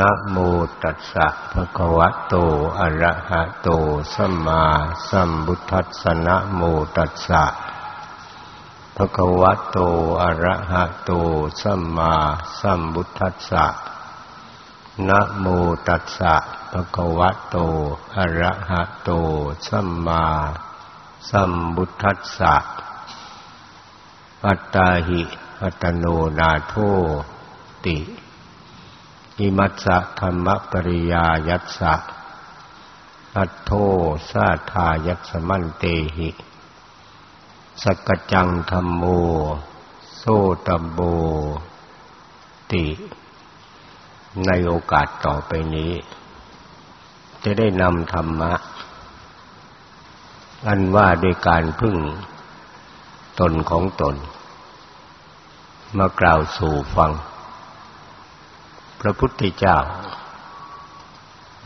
นะโมตัสสะภะคะวะโต อะระหะโต สัมมาสัมพุทธัสสะนะโมตัสสะภะคะวะโต อะระหะโต สัมมาสัมพุทธัสสะนะโมตัสสะภะคะวะโต อะระหะโต สัมมาสัมพุทธัสสะอัตตาหิอัตโนนาโทติ อิมัสสะธรรมปริยายัสสะอัตโทสาทายัสมันเตหิ สกจังธรรมโม โซตโบติ ในโอกาสต่อไปนี้ จะได้นำธรรมะ อันว่าด้วยการพึ่งตนของตน มากล่าวสู่ฟัง พระพุทธเจ้า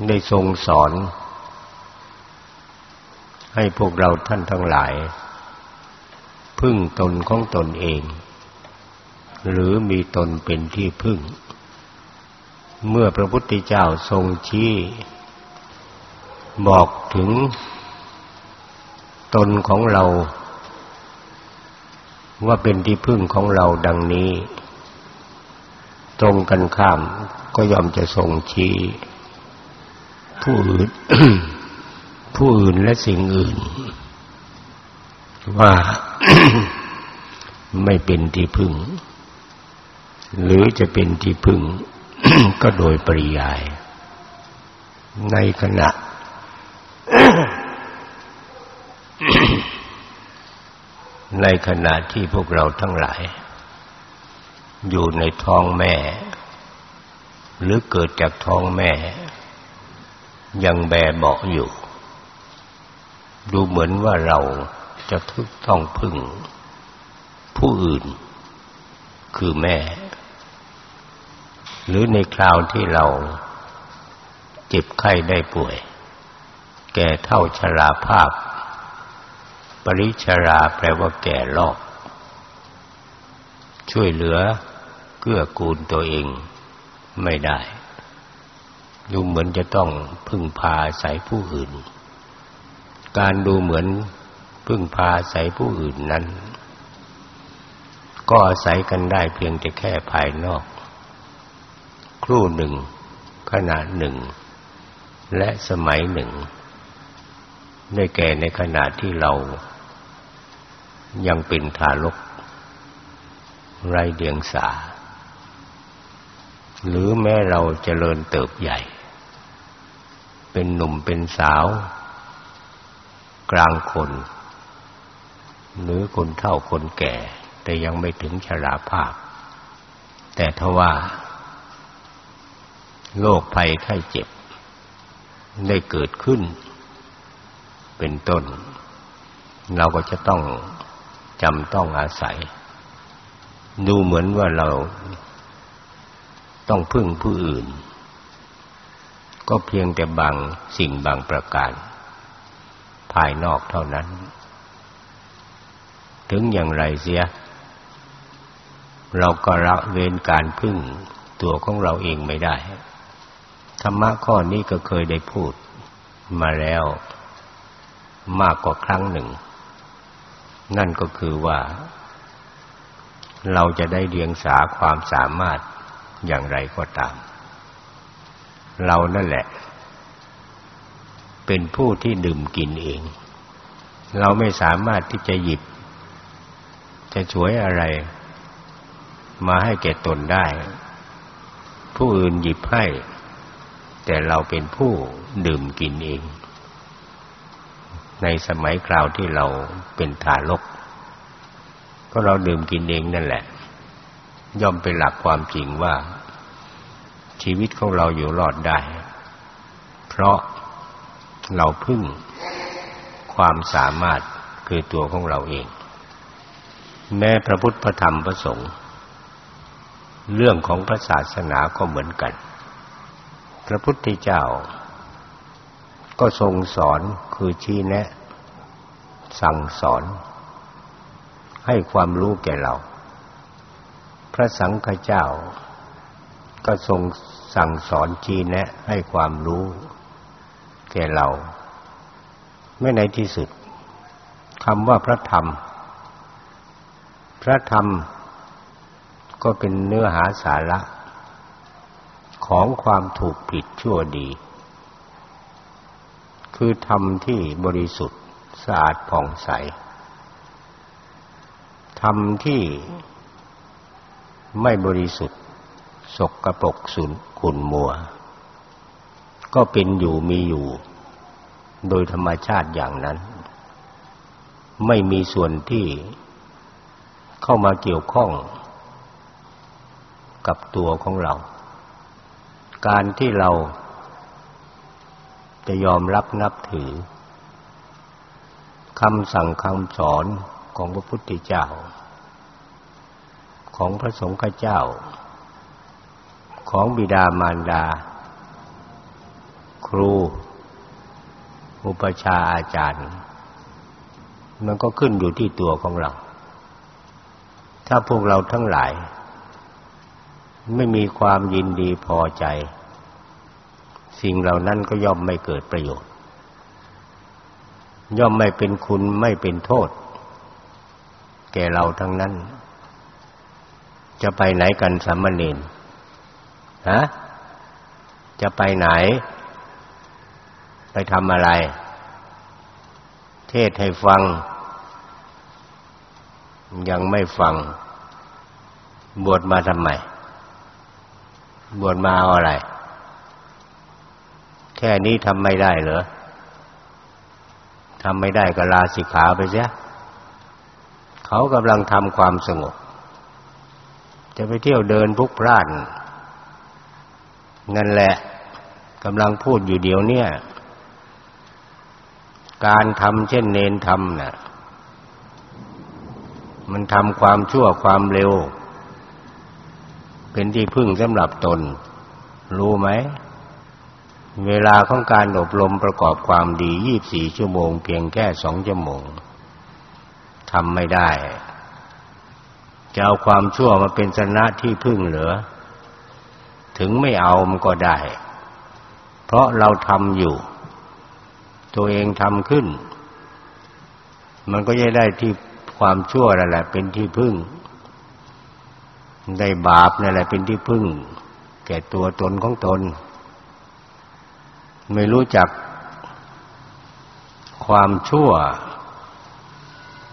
ได้ทรงสอน ให้พวกเราท่านทั้งหลาย พึ่งตนของตนเอง หรือมีตนเป็นที่พึ่ง เมื่อพระพุทธเจ้าทรงชี้บอกถึงตนของเรา ว่าเป็นที่พึ่งของเราดังนี้ ตรงกันข้าม ก็ยอมจะทรงชี้ผู้อื่นผู้อื่นและสิ่งอื่น ว่าไม่เป็นที่พึ่ง หรือจะเป็นที่พึ่ง ก็โดยปริยาย ในขณะ ในขณะที่พวกเราทั้งหลาย อยู่ในท้องแม่ หรือเกิดจากท้องแม่ ยังแบเบาอยู่ ดูเหมือนว่าเราจะทึกต้องพึ่ง ผู้อื่น คือแม่ หรือในคราวที่เราเจ็บไข้ได้ป่วย แก่เท่าชราภาพ ปริชราแปลว่าแก่รอบช่วยเหลือ เกื้อกูลตัวเองไม่ได้ ดูเหมือนจะต้องพึ่งพาใส่ผู้อื่น การดูเหมือนพึ่งพาใส่ผู้อื่นนั้น ก็อาศัยกันได้เพียงแต่แค่ภายนอก ครู่หนึ่ง ขณะหนึ่ง และสมัยหนึ่งได้แก่ในขณะที่เรา ยังเป็นทารก ไรเดียงสา หรือแม้เราเจริญเติบใหญ่ เป็นหนุ่มเป็นสาว กลางคน หรือคนเฒ่าคนแก่ แต่ยังไม่ถึงชราภาพ แต่ทว่าโรคภัยไข้เจ็บ ได้เกิดขึ้น เป็นต้น เราก็จะต้องจำต้องอาศัย ดูเหมือนว่าเรา ต้องพึ่งผู้อื่น ก็เพียงแต่บางสิ่งบางประการ ภายนอกเท่านั้น ถึงอย่างไรเสีย เราก็ละเว้นการพึ่งตัวของเราเองไม่ได้ ธรรมะข้อนี้ก็เคยได้พูดมาแล้วมากกว่าครั้งหนึ่ง นั่นก็คือว่า เราจะได้เรียงสาความสามารถ อย่างไรก็ตาม เรานั่นแหละ เป็นผู้ที่ดื่มกินเอง เราไม่สามารถที่จะหยิบ จะช่วยอะไร มาให้แก่ตนได้ ผู้อื่นหยิบให้ แต่เราเป็นผู้ดื่มกินเอง ในสมัยคราวที่เราเป็นทารก ก็เราดื่มกินเองนั่นแหละ ย่อมเป็นหลักความจริงว่า ชีวิตของเราอยู่รอดได้ เพราะเราพึ่งความสามารถคือตัวของเราเอง แม้พระพุทธพระธรรมพระสงฆ์เรื่องของพระศาสนาก็เหมือนกัน พระพุทธเจ้า ก็ทรงสอนคือชี้แนะ สั่งสอน ให้ความรู้แก่เรา ระสังฆเจ้า ก็ทรงสั่งสอนชี้แนะให้ความรู้ แก่เรา ไม่ในที่สุดคำว่าพระธรรม พระธรรมก็เป็นเนื้อหาสาระ ของความถูกผิดชั่วดี คือธรรมที่บริสุทธิ์สะอาดผ่องใสธรรมที่ ไม่บริสุทธิ์สกกระปรกสุนขุ่นมัว ก็เป็นอยู่มีอยู่ โดยธรรมชาติอย่างนั้น ไม่มีส่วนที่เข้ามาเกี่ยวข้อง กับตัวของเรา การที่เราจะยอมรับนับถือคำสั่งคำสอนของพระพุทธเจ้า ของพระสงฆ์เจ้า ของบิดามารดา ครู อุปชาอาจารย์ มันก็ขึ้นอยู่ที่ตัวของเรา ถ้าพวกเราทั้งหลาย ไม่มีความยินดีพอใจ สิ่งเหล่านั้นก็ย่อมไม่เกิดประโยชน์ ย่อมไม่เป็นคุณไม่เป็นโทษ แก่เราทั้งนั้น จะไปไหนกันสามเณรฮะจะไปไหน ไปทำอะไร เทศให้ฟัง ยังไม่ฟัง บวชมาทำไม บวชมาเอาอะไร แค่นี้ทำไม่ได้เหรอทำไม่ได้ก็ลาสิกขาไปเสียเขากำลังทำความสงบ จะไปเที่ยวเดินพุกพล่านนั่นแหละกำลังพูดอยู่เดี๋ยวเนี้การทำเช่นเนนทำนะ่ะ มันทำความชั่วความเร็ว เป็นที่พึ่งสำหรับตน รู้ไหม เวลาของการอบรมประกอบความดียี่บสี่ชั่วโมง เพียงแค่สองชั่วโมงทำไม่ได้ จะเอาความชั่วมาเป็นชนะที่พึ่งเหลือ ถึงไม่เอามันก็ได้ เพราะเราทำอยู่ ตัวเองทำขึ้น มันก็จะได้ที่ความชั่วนั่นแหละ เป็นที่พึ่ง ได้บาปนั่นแหละ เป็นที่พึ่ง แก่ตัวตนของตน ไม่รู้จักความชั่ว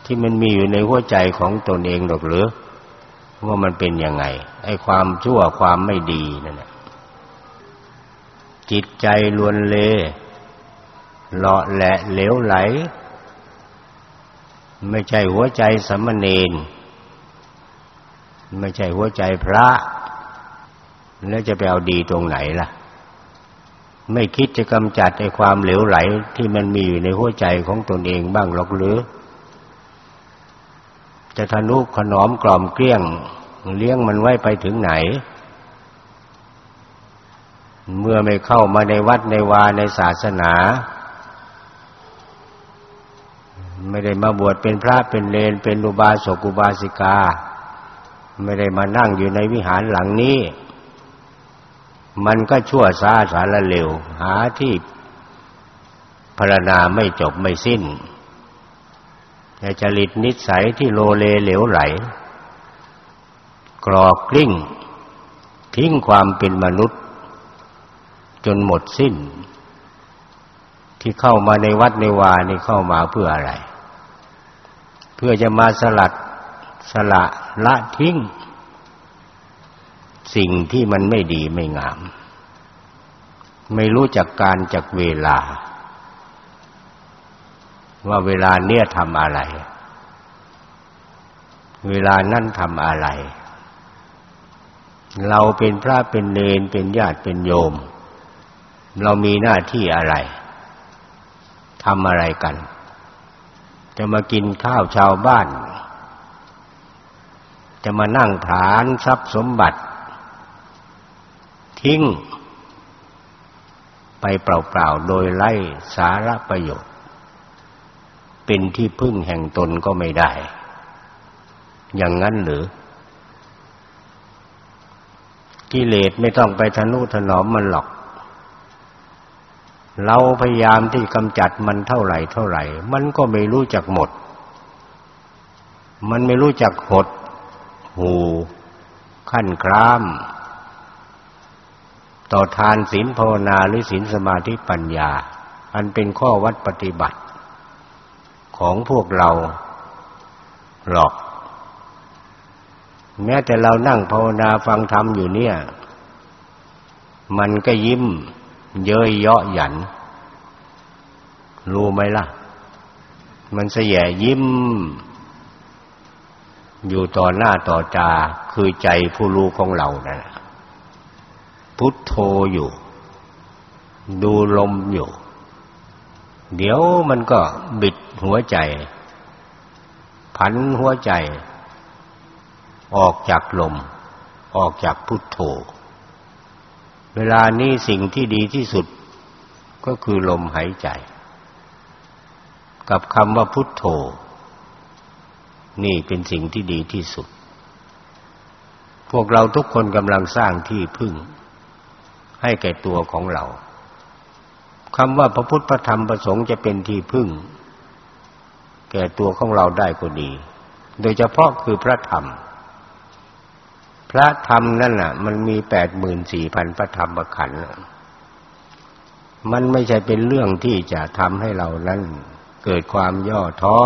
ที่มันมีอยู่ในหัวใจของตนเองหรอกหรือ ว่ามันเป็นยังไง ไอ้ความชั่วความไม่ดีนั่นแหละจิตใจลวนเลเลาะแหละเหลวไหล ไม่ใช่หัวใจสมณเณรไม่ใช่หัวใจพระ แล้วจะไปเอาดีตรงไหนล่ะ ไม่คิดจะกำจัดไอ้ความเหลวไหลที่มันมีอยู่ในหัวใจของตนเองบ้างหรอกหรือ จะทนุขนอมกล่อมเกลี้ยง เลี้ยงมันไว้ไปถึงไหน เมื่อไม่เข้ามาในวัดในวาในศาสนา ไม่ได้มาบวชเป็นพระเป็นเลนเป็นอุบาสกอุบาสิกา ไม่ได้มานั่งอยู่ในวิหารหลังนี้ มันก็ชั่วซาสารเลวหาที่พรรณนาไม่จบไม่สิ้น แต่จริตนิสัยที่โลเลเหลวไหล กรอกกลิ้ง ทิ้งความเป็นมนุษย์ จนหมดสิ้น ที่เข้ามาในวัดในวานี่เข้ามาเพื่ออะไร เพื่อจะมาสลัดสละละทิ้ง สิ่งที่มันไม่ดีไม่งาม ไม่รู้จักการจักเวลา ว่าเวลาเนี้ยทำอะไร เวลานั่นทำอะไร เราเป็นพระเป็นเนนเป็นญาติเป็นโยม เรามีหน้าที่อะไรทำอะไรกัน จะมากินข้าวชาวบ้าน จะมานั่งฐานทรัพย์สมบัติ ทิ้ง ไปเปล่าๆโดยไร้สาระประโยชน์ เป็นที่พึ่งแห่งตนก็ไม่ได้ อย่างนั้นหรือ กิเลสไม่ต้องไปทะนุถนอมมันหรอก เราพยายามที่กำจัดมันเท่าไหร่เท่าไหร่ มันก็ไม่รู้จักหมด มันไม่รู้จักหด หูขั้นคราม ต่อทานศีลภาวนาหรือศีลสมาธิปัญญา อันเป็นข้อวัดปฏิบัติ ของพวกเราหรอก แม้แต่เรานั่งภาวนาฟังธรรมอยู่เนี่ย มันก็ยิ้ม เย้ยเยาะหยัน รู้ไหมล่ะ มันเสยยิ้ม อยู่ต่อหน้าต่อตาคือใจผู้รู้ของเรานะ่ะพุทโธอยู่ ดูลมอยู่ เดี๋ยวมันก็บิดหัวใจ ผันหัวใจ ออกจากลม ออกจากพุทโธ เวลานี้สิ่งที่ดีที่สุดก็คือลมหายใจ กับคำว่าพุทโธ นี่เป็นสิ่งที่ดีที่สุด พวกเราทุกคนกำลังสร้างที่พึ่ง ให้แก่ตัวของเรา คำว่าพระพุทธพระธรรมพระสงฆ์จะเป็นที่พึ่ง แก่ตัวของเราได้ก็ดี โดยเฉพาะคือพระธรรม พระธรรมนั่นน่ะ มันมีแปดหมื่นสี่พันพระธรรมขันธ์มันไม่ใช่เป็นเรื่องที่จะทำให้เรานั้นเกิดความย่อท้อ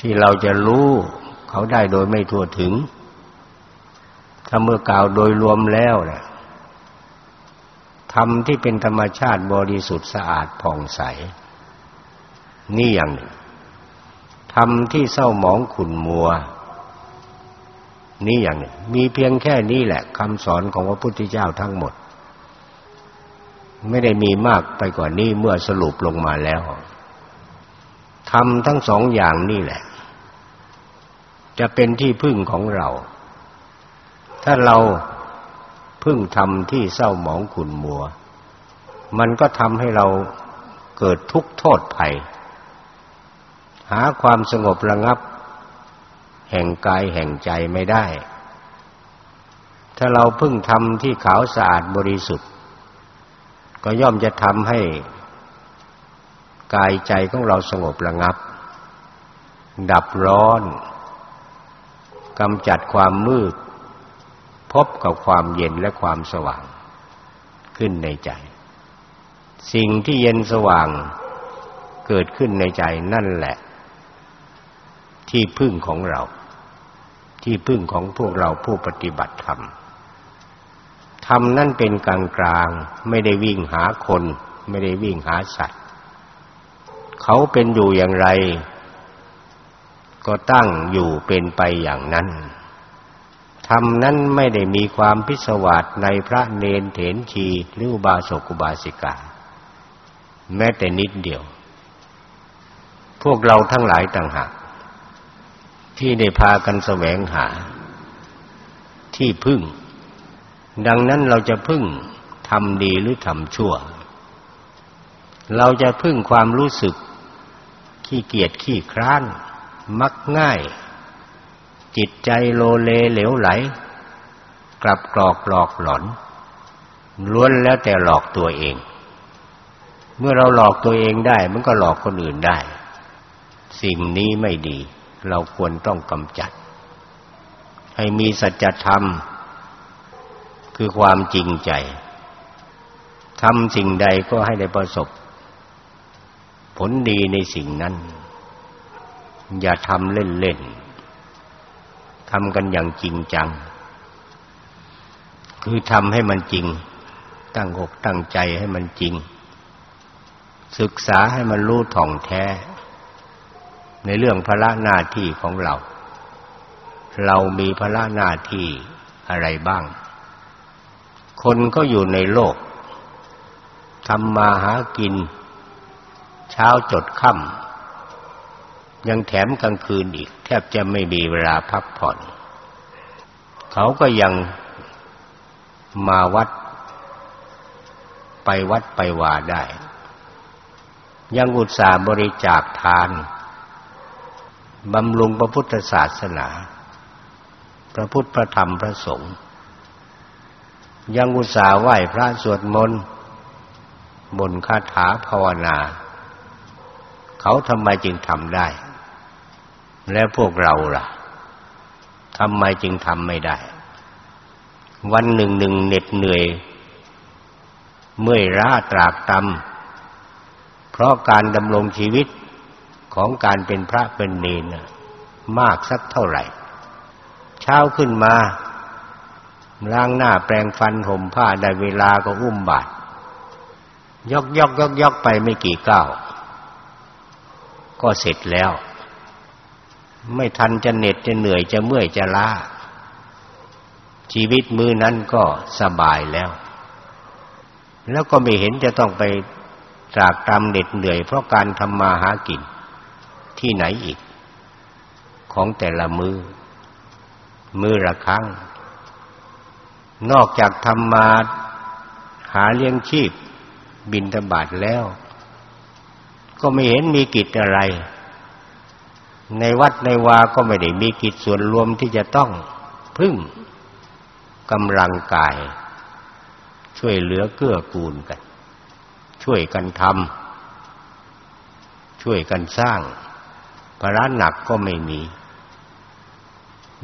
ที่เราจะรู้เขาได้โดยไม่ทั่วถึงถ้าเมื่อกล่าวโดยรวมแล้วนะ ธรรมที่เป็นธรรมชาติบริสุทธิ์สะอาดผ่องใส นี่อย่างหนึ่งธรรมที่เศร้าหมองขุ่นมัว นี้อย่างหนึ่งมีเพียงแค่นี้แหละคำสอนของพระพุทธเจ้าทั้งหมด ไม่ได้มีมากไปกว่านี้เมื่อสรุปลงมาแล้วทำทั้งสองอย่างนี่แหละ จะเป็นที่พึ่งของเรา ถ้าเรา พึ่งทำที่เศร้าหมองขุ่นมัว มันก็ทำให้เราเกิดทุกข์โทษภัย หาความสงบระงับ แห่งกายแห่งใจไม่ได้ ถ้าเราพึ่งทำที่ขาวสะอาดบริสุทธิ์ ก็ย่อมจะทำให้กายใจของเราสงบระงับ ดับร้อนกำจัดความมืด พบกับความเย็นและความสว่างขึ้นในใจ สิ่งที่เย็นสว่างเกิดขึ้นในใจนั่นแหละ ที่พึ่งของเรา ที่พึ่งของพวกเราผู้ปฏิบัติธรรมธรรมนั่นเป็นกลางกลางไม่ได้วิ่งหาคน ไม่ได้วิ่งหาสัตว์ เขาเป็นอยู่อย่างไร ก็ตั้งอยู่เป็นไปอย่างนั้น ธรรมนั้นไม่ได้มีความพิศวาสในพระเนนเถนชีหรืออุบาสกอุบาสิกา แม้แต่นิดเดียว พวกเราทั้งหลายต่างหากที่ได้พากันแสวงหา ที่พึ่ง ดังนั้นเราจะพึ่งทำดีหรือทำชั่ว เราจะพึ่งความรู้สึกขี้เกียจขี้คร้าน มักง่าย จิตใจโลเลเหลวไหล กลับกรอกหลอกหลอน ล้วนแล้วแต่หลอกตัวเอง เมื่อเราหลอกตัวเองได้ มันก็หลอกคนอื่นได้ สิ่งนี้ไม่ดี เราควรต้องกำจัด ให้มีสัจธรรม คือความจริงใจทำสิ่งใดก็ให้ได้ประสบ ผลดีในสิ่งนั้น อย่าทำเล่นๆ ทำกันอย่างจริงจัง คือทำให้มันจริง ตั้งอกตั้งใจให้มันจริง ศึกษาให้มันรู้ท่องแท้ ในเรื่องภาระหน้าที่ของเรา เรามีภาระหน้าที่อะไรบ้าง คนก็อยู่ในโลกทำมาหากิน เช้าจดค่ำ ยังแถมกลางคืนอีก แทบจะไม่มีเวลาพักผ่อน เขาก็ยังมาวัด ไปวัดไปวาได้ ยังอุตส่าห์บริจาคทานบำรุงพระพุทธศาสนา พระพุทธพระธรรมพระสงฆ์ยังอุตส่าห์ไหว้พระสวดมนต์บนคาถาภาวนา เขาทำไมจึงทำได้ และพวกเราล่ะทำไมจึงทำไม่ได้ วันหนึ่งหนึ่งเหน็ดเหนื่อย เมื่อยล้าตรากตำเพราะการดำรงชีวิตของการเป็นพระเป็นเนนมากสักเท่าไหร่ เช้าขึ้นมา ล้างหน้าแปรงฟันห่มผ้าได้เวลาก็อุ้มบาตรยกยกยกยกไปไม่กี่ก้าวก็เสร็จแล้ว ไม่ทันจะเหน็ดจะเหนื่อยจะเมื่อยจะล้า ชีวิตมือนั้นก็สบายแล้ว แล้วก็ไม่เห็นจะต้องไปจากตามเหน็ดเหนื่อย เพราะการทำมาหากินที่ไหนอีก ของแต่ละมือ มือละครั้ง นอกจากทำมาหาเลี้ยงชีพบินตบาทแล้ว ก็ไม่เห็นมีกิจอะไร ในวัดในวาก็ไม่ได้มีกิจส่วนรวมที่จะต้องพึ่งกำลังกาย ช่วยเหลือเกื้อกูลกัน ช่วยกันทำช่วยกันสร้างภาระหนักก็ไม่มี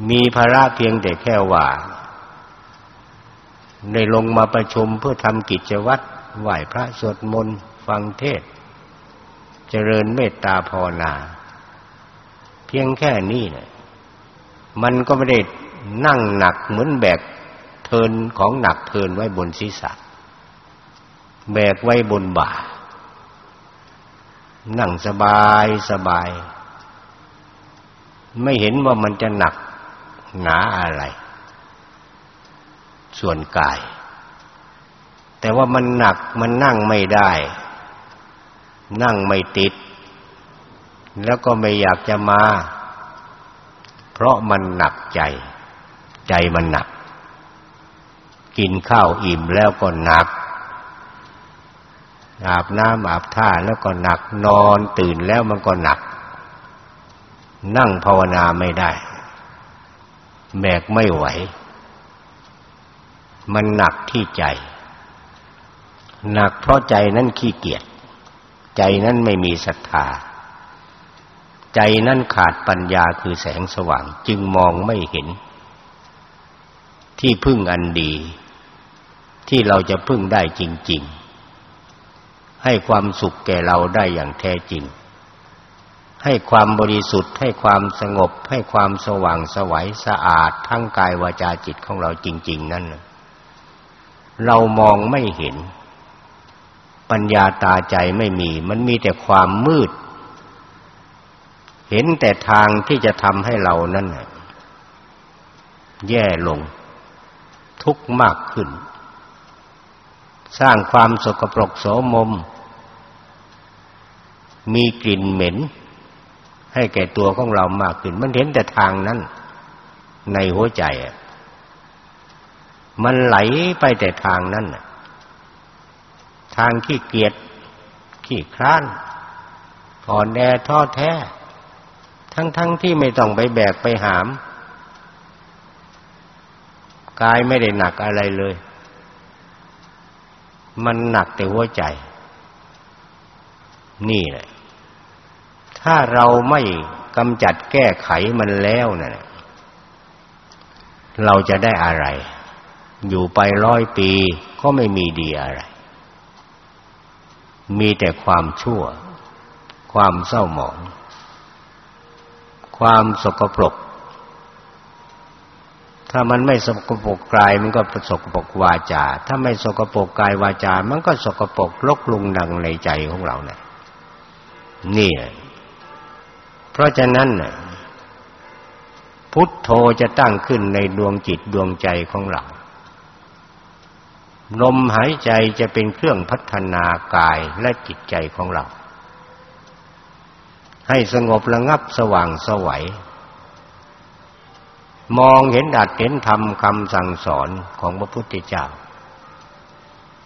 มีภาระเพียงแต่แค่ว่าได้ลงมาประชุมเพื่อทำกิจวัตรไหว้พระสวดมนต์ฟังเทศ เจริญเมตตาภาวนา เพียงแค่นี้เนี่ยมันก็ไม่ได้นั่งหนักเหมือนแบกเทินของหนักเทินไว้บนศีรษะ แบกไว้บนบ่า นั่งสบายสบาย ไม่เห็นว่ามันจะหนักหนาอะไร ส่วนกาย แต่ว่ามันหนักมันนั่งไม่ได้ นั่งไม่ติด แล้วก็ไม่อยากจะมา เพราะมันหนักใจ ใจมันหนัก กินข้าวอิ่มแล้วก็หนัก อาบน้ำอาบท่าแล้วก็หนัก นอนตื่นแล้วมันก็หนัก นั่งภาวนาไม่ได้ แบกไม่ไหว มันหนักที่ใจ หนักเพราะใจนั้นขี้เกียจใจนั้นไม่มีศรัทธา ใจนั้นขาดปัญญาคือแสงสว่าง จึงมองไม่เห็น ที่พึ่งอันดี ที่เราจะพึ่งได้จริง ๆ ให้ความสุขแก่เราได้อย่างแท้จริง ให้ความบริสุทธิ์ ให้ความสงบ ให้ความสว่างสวัยสะอาด ทั้งกายวาจาจิตของเราจริง ๆ นั่นเรามองไม่เห็น ปัญญาตาใจไม่มี มันมีแต่ความมืด เห็นแต่ทางที่จะทำให้เรานั้นแย่ลง ทุกข์มากขึ้น สร้างความสกปรกโสมม มีกลิ่นเหม็น ให้แก่ตัวของเรามากขึ้น มันเห็นแต่ทางนั้น ในหัวใจมันไหลไปแต่ทางนั้นทางขี้เกียจขี้คร้านอ่อนแอท้อแท้ ทั้งๆทที่ไม่ต้องไปแบกไปหาม กายไม่ได้หนักอะไรเลย มันหนักแต่หัวใจ นี่แหละ ถ้าเราไม่กำจัดแก้ไขมันแล้วนะ่ะเราจะได้อะไร อยู่ไปร้อยปีก็ไม่มีดีอะไร มีแต่ความชั่ว ความเศร้าหมอง ความสกปรก ถ้ามันไม่สกปรกกายมันก็สกปรกวาจา ถ้าไม่สกปรกกายวาจา มันก็สกปรกลกลุงดังในใจของเราเนี่ยนี่เพราะฉะนั้นพุทโธจะตั้งขึ้นในดวงจิตดวงใจของเราลมหายใจจะเป็นเครื่องพัฒนากายและจิตใจของเรา ให้สงบระงับสว่างสวัยมองเห็นดัดเห็นธรรมคำสั่งสอนของพระพุทธเจ้า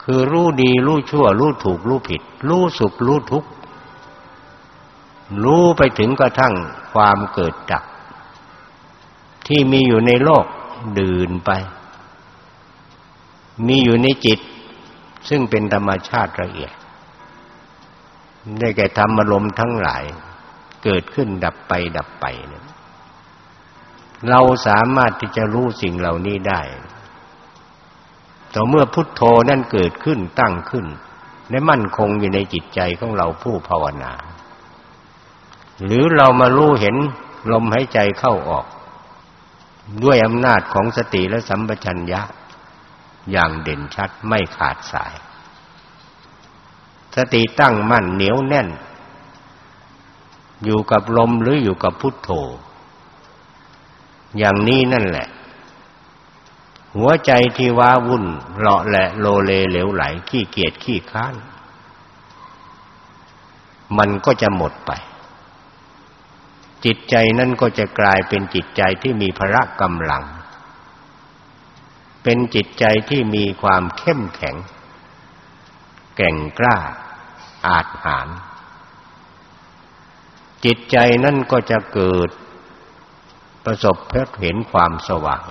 คือรู้ดีรู้ชั่ว รู้ถูกรู้ผิด รู้สุขรู้ทุกข์รู้ไปถึงกระทั่งความเกิดดับที่มีอยู่ในโลกดื่นไป มีอยู่ในจิต ซึ่งเป็นธรรมชาติละเอียด ได้แก่ธรรมอารมณ์ทั้งหลาย เกิดขึ้นดับไปดับไปเนี่ยเราสามารถที่จะรู้สิ่งเหล่านี้ได้ต่อเมื่อพุทโธนั่นเกิดขึ้นตั้งขึ้น และมั่นคงอยู่ในจิตใจของเราผู้ภาวนา หรือเรามารู้เห็นลมหายใจเข้าออก ด้วยอำนาจของสติและสัมปชัญญะ อย่างเด่นชัดไม่ขาดสาย สติตั้งมั่นเหนียวแน่น อยู่กับลมหรืออยู่กับพุทโธ อย่างนี้นั่นแหละ หัวใจที่ว้าวุ่นเลาะแหละโลเลเหลวไหล ขี้เกียจขี้ค้าน มันก็จะหมดไป จิตใจนั่นก็จะกลายเป็นจิตใจที่มีพละกำลัง เป็นจิตใจที่มีความเข้มแข็ง แก่งกล้าอาจหาร จิตใจนั่นก็จะเกิดประสบเพบเห็นความสว่าง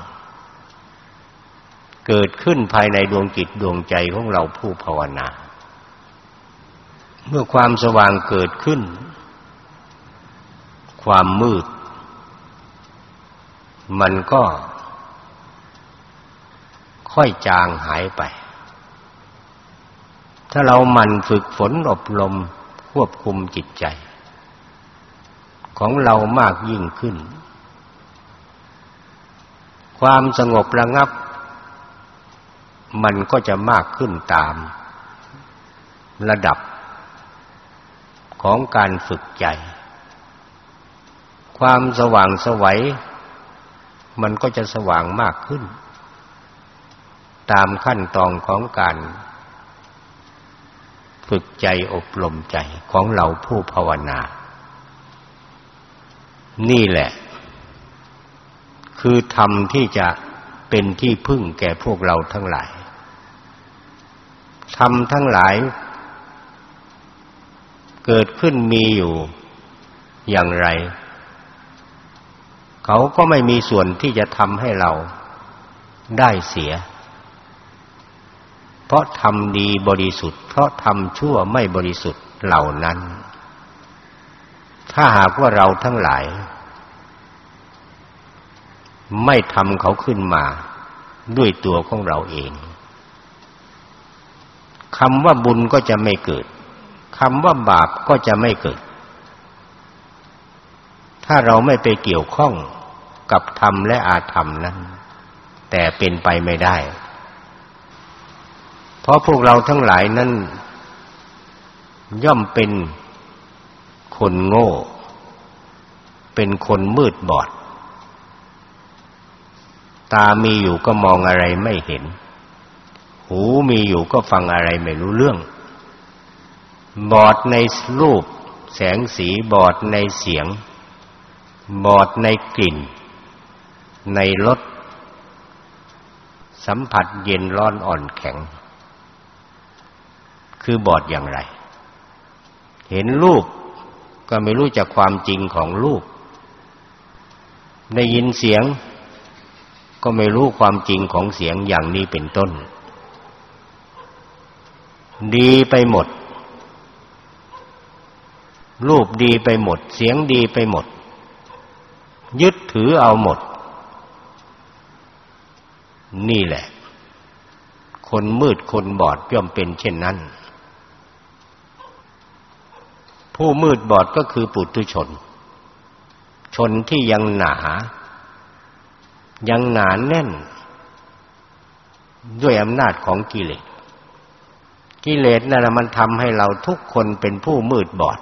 เกิดขึ้นภายในดวงจิตดวงใจของเราผู้ภาวนา เมื่อความสว่างเกิดขึ้น ความมืด มันก็ ค่อยจางหายไป ถ้าเราหมั่นฝึกฝนอบรมควบคุมจิตใจ ของเรามากยิ่งขึ้น ความสงบระงับ มันก็จะมากขึ้นตาม ระดับ ของการฝึกใจ ความสว่างสวัย มันก็จะสว่างมากขึ้น ตามขั้นตอนของการฝึกใจอบรมใจของเราผู้ภาวนา นี่แหละ คือธรรมที่จะเป็นที่พึ่งแก่พวกเราทั้งหลายธรรมทั้งหลาย เกิดขึ้นมีอยู่อย่างไร เขาก็ไม่มีส่วนที่จะทำให้เราได้เสีย เพราะทำดีบริสุทธิ์ เพราะทำชั่วไม่บริสุทธิ์เหล่านั้น ถ้าหากว่าเราทั้งหลาย ไม่ทำเขาขึ้นมาด้วยตัวของเราเองคำว่าบุญก็จะไม่เกิดคำว่าบาปก็จะไม่เกิด ถ้าเราไม่ไปเกี่ยวข้องกับธรรมและอาธรรมนั้น แต่เป็นไปไม่ได้ เพราะพวกเราทั้งหลายนั้น ย่อมเป็น คนโง่ เป็นคนมืดบอด ตามีอยู่ก็มองอะไรไม่เห็น หูมีอยู่ก็ฟังอะไรไม่รู้เรื่อง บอดในรูป แสงสีบอดในเสียง บอดในกลิ่น ในรสสัมผัสเย็นร้อนอ่อนแข็ง คือบอดอย่างไร เห็นรูป ก็ไม่รู้จักความจริงของรูป ได้ยินเสียง ก็ไม่รู้ความจริงของเสียงอย่างนี้เป็นต้น ดีไปหมด รูปดีไปหมด เสียงดีไปหมด ยึดถือเอาหมด นี่แหละ คนมืดคนบอดย่อมเป็นเช่นนั้น ผู้มืดบอดก็คือปุถุชน ชนที่ยังหนา ยังหนาแน่น ด้วยอำนาจของกิเลส กิเลสนั่นมันทำให้เราทุกคนเป็นผู้มืดบอด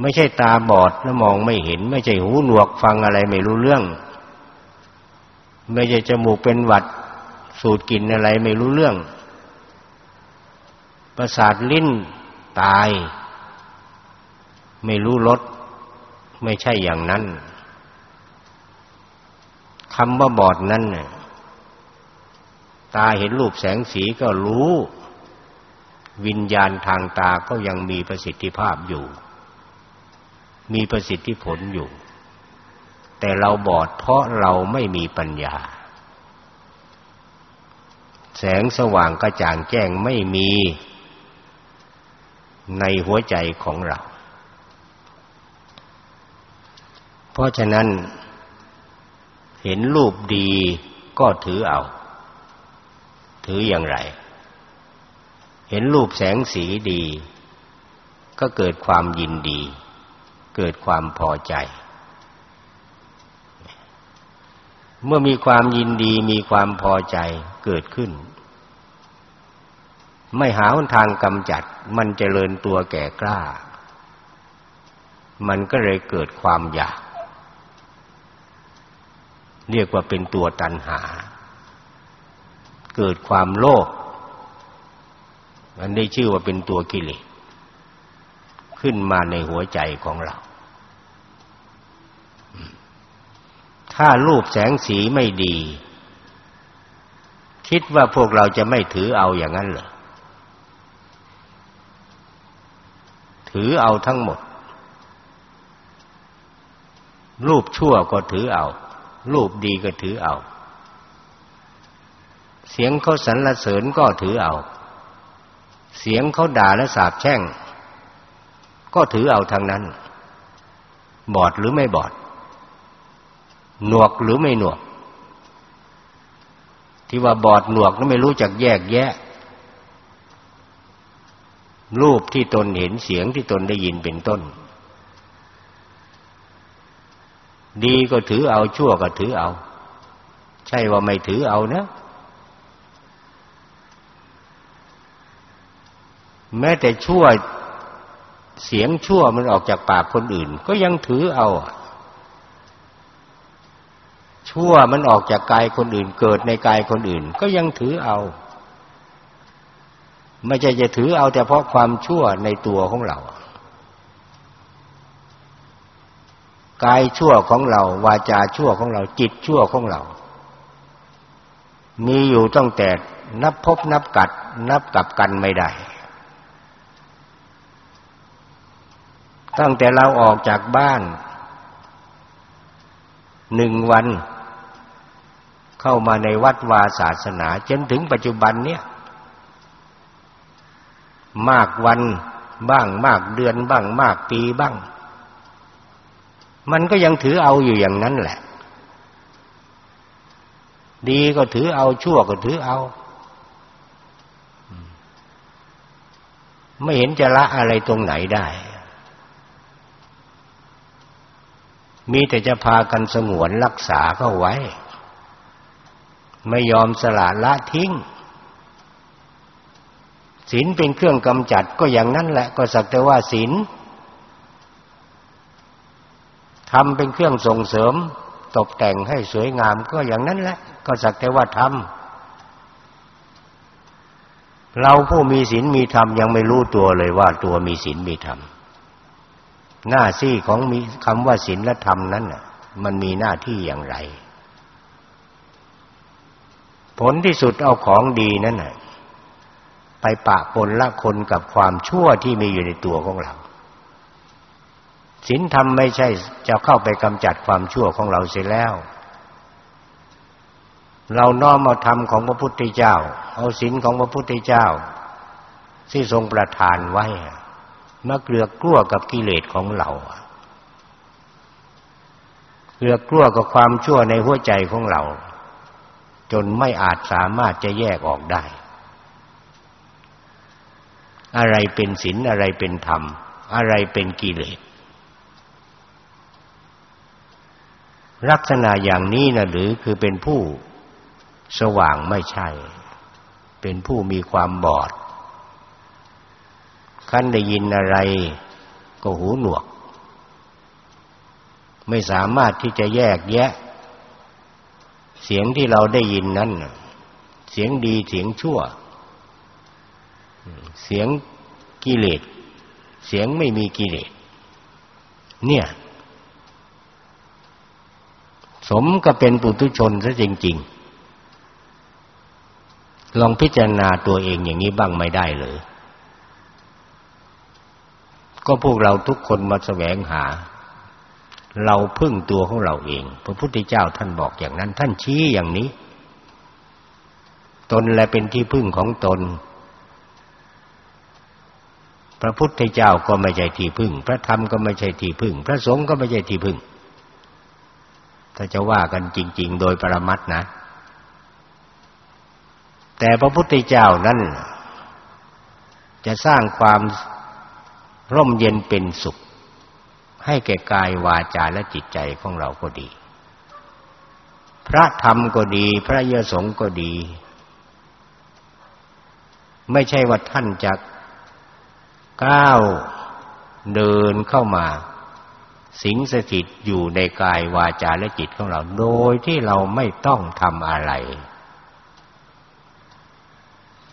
ไม่ใช่ตาบอดแล้วมองไม่เห็น ไม่ใช่หูหนวกฟังอะไรไม่รู้เรื่อง ไม่ใช่จมูกเป็นหวัด สูดกลิ่นอะไรไม่รู้เรื่องประสาทลิ้นตาย ไม่รู้รสไม่ใช่อย่างนั้นคำว่าบอดนั้นเนี่ยตาเห็นรูปแสงสีก็รู้ วิญญาณทางตาก็ยังมีประสิทธิภาพอยู่ มีประสิทธิผลอยู่ แต่เราบอดเพราะเราไม่มีปัญญา แสงสว่างกระจ่างแจ้งไม่มีในหัวใจของเรา เพราะฉะนั้น เห็นรูปดีก็ถือเอา ถืออย่างไร เห็นรูปแสงสีดี ก็เกิดความยินดี เกิดความพอใจ เมื่อมีความยินดีมีความพอใจเกิดขึ้น ไม่หาหนทางกำจัดมันเจริญตัวแก่กล้า มันก็เลยเกิดความอยาก เรียกว่าเป็นตัวตัณหา เกิดความโลภอันได้ชื่อว่าเป็นตัวกิเลสขึ้นมาในหัวใจของเรา ถ้ารูปแสงสีไม่ดี คิดว่าพวกเราจะไม่ถือเอาอย่างนั้นเหรอถือเอาทั้งหมด รูปชั่วก็ถือเอา รูปดีก็ถือเอา เสียงเขาสรรเสริญก็ถือเอา เสียงเขาด่าและสาบแช่ง ก็ถือเอาทั้งนั้น บอดหรือไม่บอด หนวกหรือไม่หนวก ที่ว่าบอดหนวกนั้นไม่รู้จักแยกแยะ รูปที่ตนเห็นเสียงที่ตนได้ยินเป็นต้น ดีก็ถือเอาชั่วก็ถือเอา ใช่ว่าไม่ถือเอานะ แม้แต่ชั่วเสียงชั่วมันออกจากปากคนอื่น ก็ยังถือเอา ชั่วมันออกจากกายคนอื่น เกิดในกายคนอื่น ก็ยังถือเอา ไม่ใช่จะถือเอาแต่เพราะความชั่วในตัวของเรา กายชั่วของเรา วาจาชั่วของเรา จิตชั่วของเรา มีอยู่ตั้งแต่นับพบนับกัด นับกับกันไม่ได้ ตั้งแต่เราออกจากบ้านหนึ่งวัน เข้ามาในวัดวาศาสนาจนถึงปัจจุบันเนี้ยมากวันบ้างมากเดือนบ้าง มากปีบ้าง มันก็ยังถือเอาอยู่อย่างนั้นแหละ ดีก็ถือเอาชั่วก็ถือเอา ไม่เห็นจะละอะไรตรงไหนได้ มีแต่จะพากันสงวนรักษาเข้าไว้ ไม่ยอมสละละทิ้งศีลเป็นเครื่องกำจัดก็อย่างนั้นแหละก็สักแต่ว่าศีล ทำเป็นเครื่องส่งเสริม ตกแต่งให้สวยงามก็อย่างนั้นแหละ ก็สักแต่ว่าทำเราผู้มีศีลมีธรรมยังไม่รู้ตัวเลยว่าตัวมีศีลมีธรรมหน้าที่ของมีคำว่าศีลและธรรมนั้นน่ะ มันมีหน้าที่อย่างไร ผลที่สุดเอาของดีนั่นน่ะไปปะปนละคนกับความชั่วที่มีอยู่ในตัวของเรา ศีลธรรมไม่ใช่จะเข้าไปกำจัดความชั่วของเราเสียแล้ว เราน้อมเอาธรรมของพระพุทธเจ้า เอาศีลของพระพุทธเจ้า ที่ทรงประทานไว้มาเกลือกกลั้วกับกิเลสของเราเกลือกกลั้วกับความชั่วในหัวใจของเรา จนไม่อาจสามารถจะแยกออกได้ อะไรเป็นศีลอะไรเป็นธรรม อะไรเป็นกิเลส ลักษณะอย่างนี้นะหรือคือเป็นผู้สว่างไม่ใช่ เป็นผู้มีความบอดขั้นได้ยินอะไรก็หูหนวก ไม่สามารถที่จะแยกแยะ เสียงที่เราได้ยินนั้น เสียงดีเสียงชั่ว เสียงกิเลสเสียงไม่มีกิเลสเนี่ย สมกับเป็นปุถุชนซะจริง ๆ ลองพิจารณาตัวเองอย่างนี้บ้างไม่ได้เลย ก็พวกเราทุกคนมาแสวงหา เราพึ่งตัวของเราเอง พระพุทธเจ้าท่านบอกอย่างนั้น ท่านชี้อย่างนี้ ตนและเป็นที่พึ่งของตนพระพุทธเจ้าก็ไม่ใช่ที่พึ่ง พระธรรมก็ไม่ใช่ที่พึ่ง พระสงฆ์ก็ไม่ใช่ที่พึ่ง ถ้าจะว่ากันจริง ๆ โดยปรมัตนะ แต่พระพุทธเจ้านั้นจะสร้างความร่มเย็นเป็นสุข ให้แก่กายวาจาและจิตใจของเราก็ดี พระธรรมก็ดี พระยสงฆ์ก็ดี ไม่ใช่ว่าท่านจะก้าวเดินเข้ามา สิงสถิตอยู่ในกายวาจาและจิตของเรา โดยที่เราไม่ต้องทำอะไร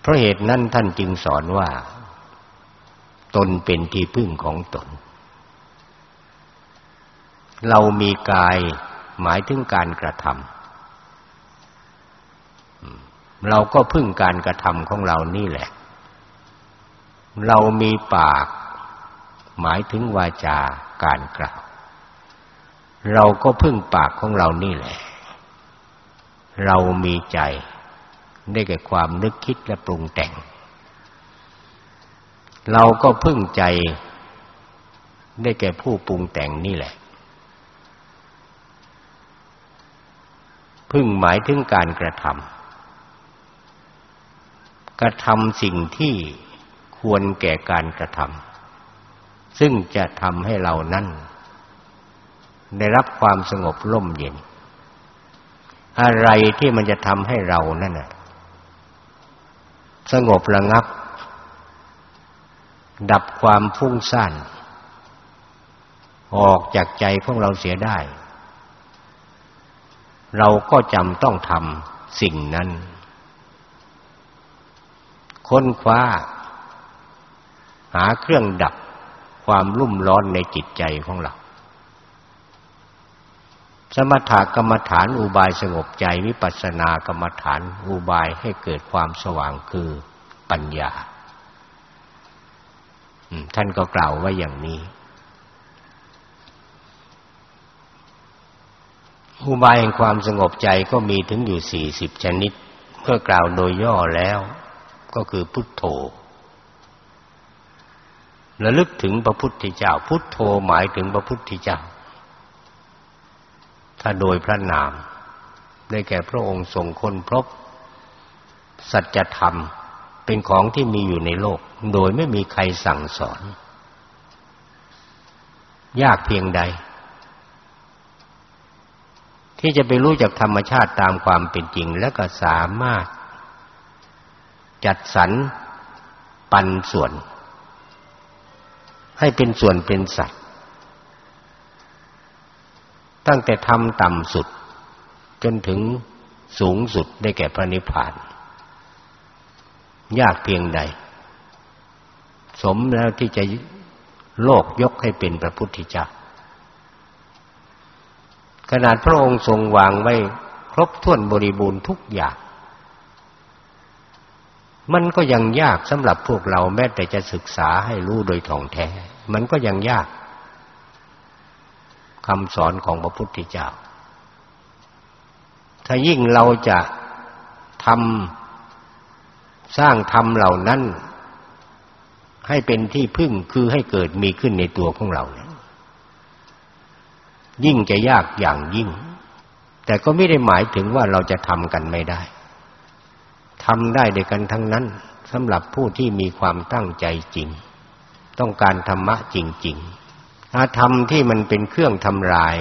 เพราะเหตุนั้นท่านจึงสอนว่า ตนเป็นที่พึ่งของตน เรามีกายหมายถึงการกระทำเราก็พึ่งการกระทำของเรานี่แหละ เรามีปากหมายถึงวาจาการกล่าว เราก็พึ่งปากของเรานี่แหละ เรามีใจได้แก่ความนึกคิดและปรุงแต่ง เราก็พึ่งใจได้แก่ผู้ปรุงแต่งนี่แหละ พึ่งหมายถึงการกระทำกระทำสิ่งที่ควรแก่การกระทำซึ่งจะทำให้เรานั้น ได้รับความสงบร่มเย็น อะไรที่มันจะทำให้เรานั่นน่ะสงบระงับ ดับความฟุ้งซ่านออกจากใจของเราเสียได้ เราก็จำต้องทำสิ่งนั้น ค้นคว้า หาเครื่องดับความรุ่มร้อนในจิตใจของเรา สมถกรรมฐานอุบายสงบใจวิปัสสนากรรมฐานอุบายให้เกิดความสว่างคือปัญญาท่านก็กล่าวไว้อย่างนี้ อุบายแห่งความสงบใจก็มีถึงอยู่สี่สิบชนิดเพื่อกล่าวโดยย่อแล้ว ก็คือพุทโธระลึกถึงพระพุทธเจ้า พุทโธหมายถึงพระพุทธเจ้า ถ้าโดยพระนาม ได้แก่พระองค์ทรงค้นพบ สัจธรรมเป็นของที่มีอยู่ในโลก โดยไม่มีใครสั่งสอน ยากเพียงใด ที่จะไปรู้จักธรรมชาติตามความเป็นจริง และก็สามารถ จัดสรรปันส่วน ให้เป็นส่วนเป็นสัตว์ ตั้งแต่ทำต่ำสุด จนถึงสูงสุดได้แก่พระนิพพาน ยากเพียงใด สมแล้วที่จะโลกยกให้เป็นพระพุทธเจ้าขนาดพระองค์ทรงวางไว้ครบถ้วนบริบูรณ์ทุกอย่าง มันก็ยังยากสำหรับพวกเราแม้แต่จะศึกษาให้รู้โดยท่องแท้ มันก็ยังยาก คำสอนของพระพุทธเจ้า ถ้ายิ่งเราจะทำสร้างธรรมเหล่านั้น ให้เป็นที่พึ่งคือให้เกิดมีขึ้นในตัวของเราเนี่ยยิ่งจะยากอย่างยิ่ง แต่ก็ไม่ได้หมายถึงว่าเราจะทำกันไม่ได้ทำได้ด้วยกันทั้งนั้นสำหรับผู้ที่มีความตั้งใจจริง ต้องการธรรมะจริง ๆ ถ้าธรรมที่มันเป็นเครื่องทำลาย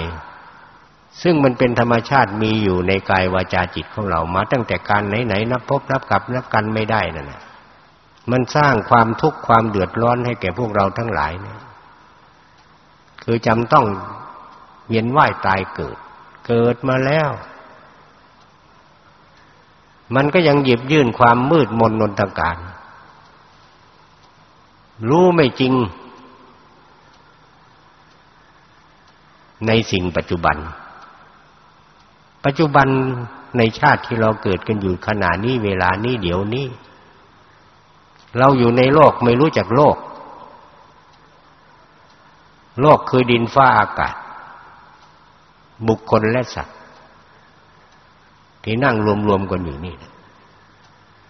ซึ่งมันเป็นธรรมชาติมีอยู่ในกายวาจาจิตของเรามาตั้งแต่การไหนๆนับพบนับกลับนับกันไม่ได้นั่นแหละมันสร้างความทุกข์ความเดือดร้อนให้แก่พวกเราทั้งหลายเนี่ยคือจำต้องเวียนว่ายตายเกิด เกิดมาแล้ว มันก็ยังหยิบยื่นความมืดมนนนตการ รู้ไม่จริง ในสิ่งปัจจุบัน ปัจจุบันในชาติที่เราเกิดกันอยู่ขณะนี้เวลานี้เดี๋ยวนี้ เราอยู่ในโลกไม่รู้จักโลก โลกคือดินฟ้าอากาศ บุคคลและสัตว์ ที่นั่งรวมๆกันอยู่นี่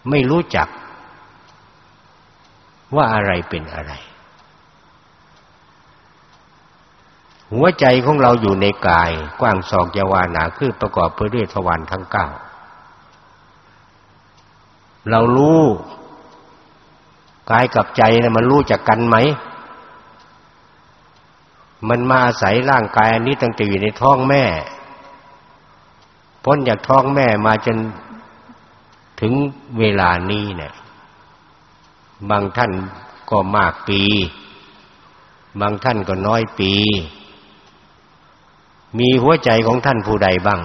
ไม่รู้จักว่าอะไรเป็นอะไร หัวใจของเราอยู่ในกาย กว้างศอกยาวานาคือประกอบไปด้วยทวารทั้งเก้าเรารู้กายกับใจนะมันรู้จักกันไหม มันมาอาศัยร่างกายอันนี้ตั้งแต่อยู่ในท้องแม่ พ้นจากท้องแม่มาจนถึงเวลานี้เนะี่ยบางท่านก็มากปี บางท่านก็น้อยปี มีหัวใจของท่านผู้ใดบ้าง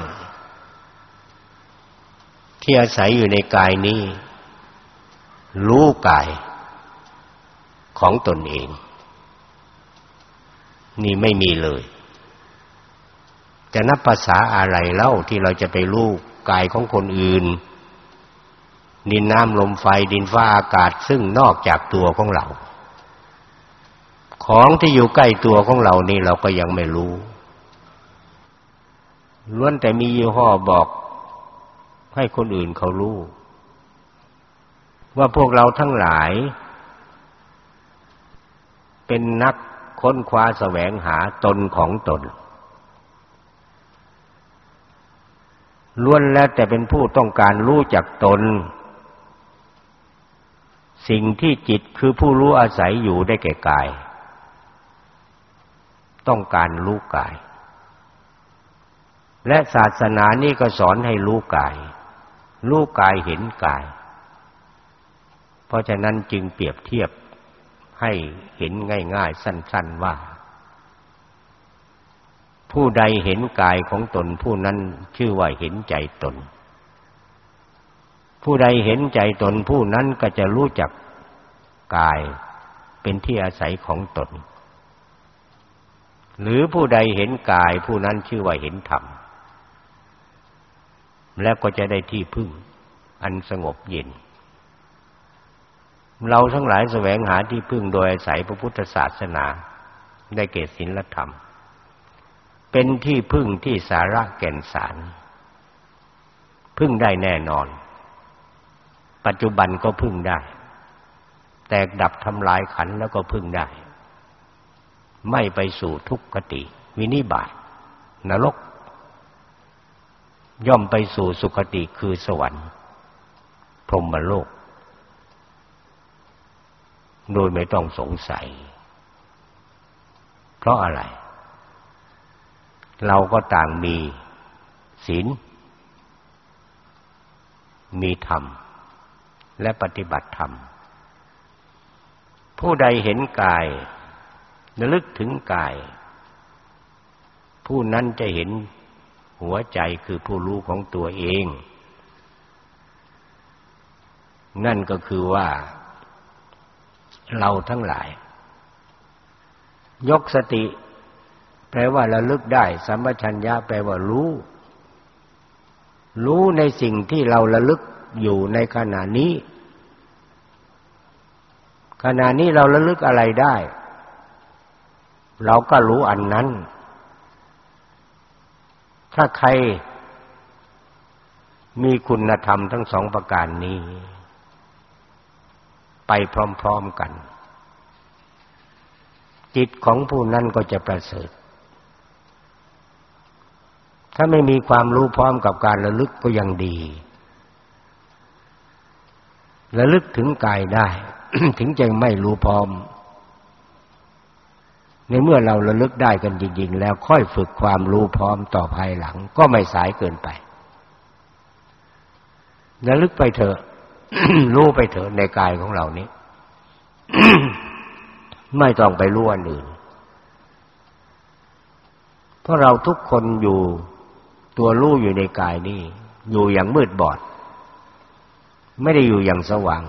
ที่อาศัยอยู่ในกายนี้ รู้กายของตนเอง นี่ไม่มีเลย จะนับภาษาอะไรเล่าที่เราจะไปรู้กายของคนอื่นดินน้ำลมไฟดินฟ้าอากาศซึ่งนอกจากตัวของเรา ของที่อยู่ใกล้ตัวของเรานี่เราก็ยังไม่รู้ ล้วนแต่มียี่ห้อบอก ให้คนอื่นเขารู้ ว่าพวกเราทั้งหลาย เป็นนักค้นคว้าแสวงหาตนของตนล้วนแล้วแต่เป็นผู้ต้องการรู้จักตน สิ่งที่จิตคือผู้รู้อาศัยอยู่ได้แก่กาย ต้องการรู้กาย และศาสนานี้ก็สอนให้รู้กาย รู้กายเห็นกาย เพราะฉะนั้นจึงเปรียบเทียบให้เห็นง่าย ๆ สั้น ๆว่า ผู้ใดเห็นกายของตนผู้นั้นชื่อว่าเห็นใจตน ผู้ใดเห็นใจตนผู้นั้นก็จะรู้จักกายเป็นที่อาศัยของตน หรือผู้ใดเห็นกายผู้นั้นชื่อว่าเห็นธรรม แล้วก็จะได้ที่พึ่ง อันสงบเย็น เราทั้งหลายแสวงหาที่พึ่งโดยอาศัยพระพุทธศาสนา ได้เกศศีลธรรม เป็นที่พึ่งที่สาระแก่นสาร พึ่งได้แน่นอน ปัจจุบันก็พึ่งได้ แตกดับทำลายขันแล้วก็พึ่งได้ ไม่ไปสู่ทุกขติ วินิบาตนรก ย่อมไปสู่สุขติคือสวรรค์ พรหมโลก โดยไม่ต้องสงสัย เพราะอะไร เราก็ต่างมีศีล มีธรรม และปฏิบัติธรรม ผู้ใดเห็นกายระลึกถึงกาย ผู้นั้นจะเห็น หัวใจคือผู้รู้ของตัวเอง นั่นก็คือว่า เราทั้งหลาย ยกสติ แปลว่าระลึกได้ สัมปชัญญะแปลว่ารู้ รู้ในสิ่งที่เราระลึกอยู่ในขณะนี้ ขณะนี้เราระลึกอะไรได้ เราก็รู้อันนั้น ถ้าใครมีคุณธรรมทั้งสองประการนี้ ไปพร้อมๆกัน จิตของผู้นั้นก็จะประเสริฐ ถ้าไม่มีความรู้พร้อมกับการระลึกก็ยังดี ระลึกถึงกายได้ ถึงจะไม่รู้พร้อม ในเมื่อเราระลึกได้กันจริงๆ แล้วค่อยฝึกความรู้พร้อมต่อภายหลัง ก็ไม่สายเกินไประลึกไปเถอะรู้ไปเถอะในกายของเรานี้ ไม่ต้องไปรู้อันอื่น เพราะเราทุกคนอยู่ตัวรู้อยู่ในกายนี้ อยู่อย่างมืดบอด ไม่ได้อยู่อย่างสว่าง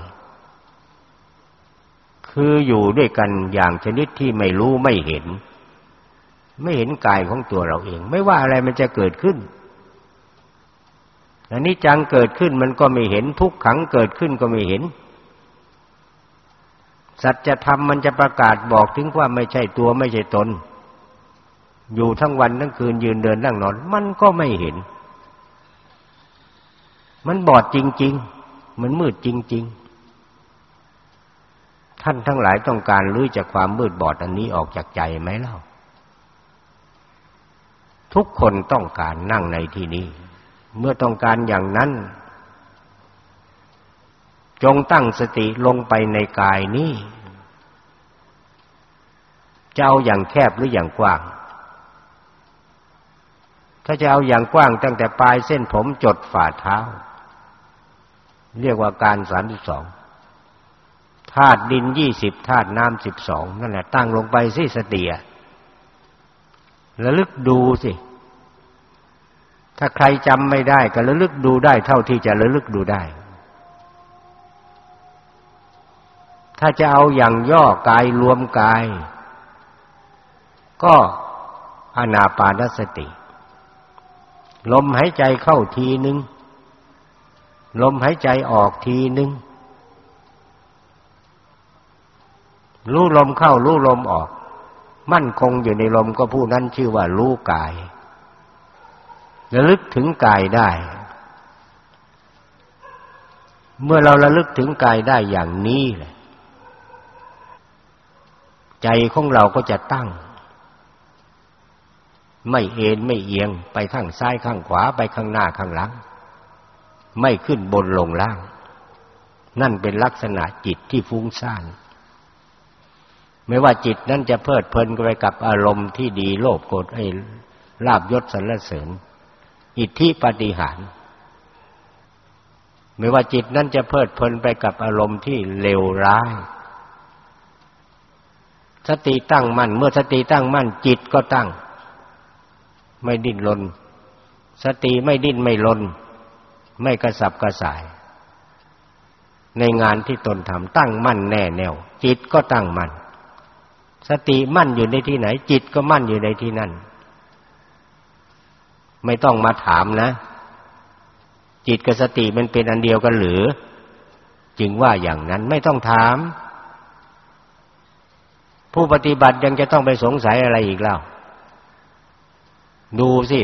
คืออยู่ด้วยกันอย่างชนิดที่ไม่รู้ไม่เห็น ไม่เห็นกายของตัวเราเอง ไม่ว่าอะไรมันจะเกิดขึ้นอันนี้จังเกิดขึ้นมันก็ไม่เห็นทุกขังเกิดขึ้นก็ไม่เห็น สัจธรรมมันจะประกาศบอกถึงว่าไม่ใช่ตัวไม่ใช่ตน อยู่ทั้งวันทั้งคืนยืนเดินนั่งนอน มันก็ไม่เห็น มันบอดจริง ๆ มันมืดจริง ๆ ท่านทั้งหลายต้องการลื้จากความมืดบอดอันนี้ออกจากใจไหมเล่า ทุกคนต้องการนั่งในที่นี้ เมื่อต้องการอย่างนั้น จงตั้งสติลงไปในกายนี้จะเอาอย่างแคบหรืออย่างกว้าง ถ้าจะเอาอย่างกว้างตั้งแต่ปลายเส้นผมจดฝ่าเท้า เรียกว่าการสามสิบสอง ธาตุดินยี่สิบธาตุน้ำสิบสองนั่นแหละตั้งลงไปสิสติอะระลึกดูสิ ถ้าใครจำไม่ได้ก็ระลึกดูได้ เท่าที่จะระลึกดูได้ ถ้าจะเอาอย่างย่อกายรวมกาย ก็อนาปานสติ ลมหายใจเข้าทีหนึ่งลมหายใจออกทีหนึ่ง รู้ลมเข้ารู้ลมออก มั่นคงอยู่ในลมก็ผู้นั้นชื่อว่ารู้กายระลึกถึงกายได้ เมื่อเราระลึกถึงกายได้อย่างนี้แหละใจของเราก็จะตั้ง ไม่เอ็นไม่เอียงไปข้างซ้ายข้างขวาไปข้างหน้าข้างหลัง ไม่ขึ้นบนลงล่าง นั่นเป็นลักษณะจิตที่ฟุ้งซ่าน ไม่ว่าจิตนั้นจะเพลิดเพลินไปกับอารมณ์ที่ดีโลภโกรธไอ้ลาบยศสรรเสริญ อิทธิปฏิหารไม่ว่าจิตนั้นจะเพลิดเพลินไปกับอารมณ์ที่เลวร้าย สติตั้งมั่นเมื่อสติตั้งมั่นจิตก็ตั้ง ไม่ดิ้นรนสติไม่ดิ้นไม่ลนไม่กระสับกระส่าย ในงานที่ตนทำตั้งมั่นแน่แน่วจิตก็ตั้งมั่น สติมั่นอยู่ในที่ไหน จิตก็มั่นอยู่ในที่นั่น ไม่ต้องมาถามนะ จิตกับสติมันเป็นอันเดียวกันหรือ จึงว่าอย่างนั้นไม่ต้องถาม ผู้ปฏิบัติยังจะต้องไปสงสัยอะไรอีกแล้วดูสิ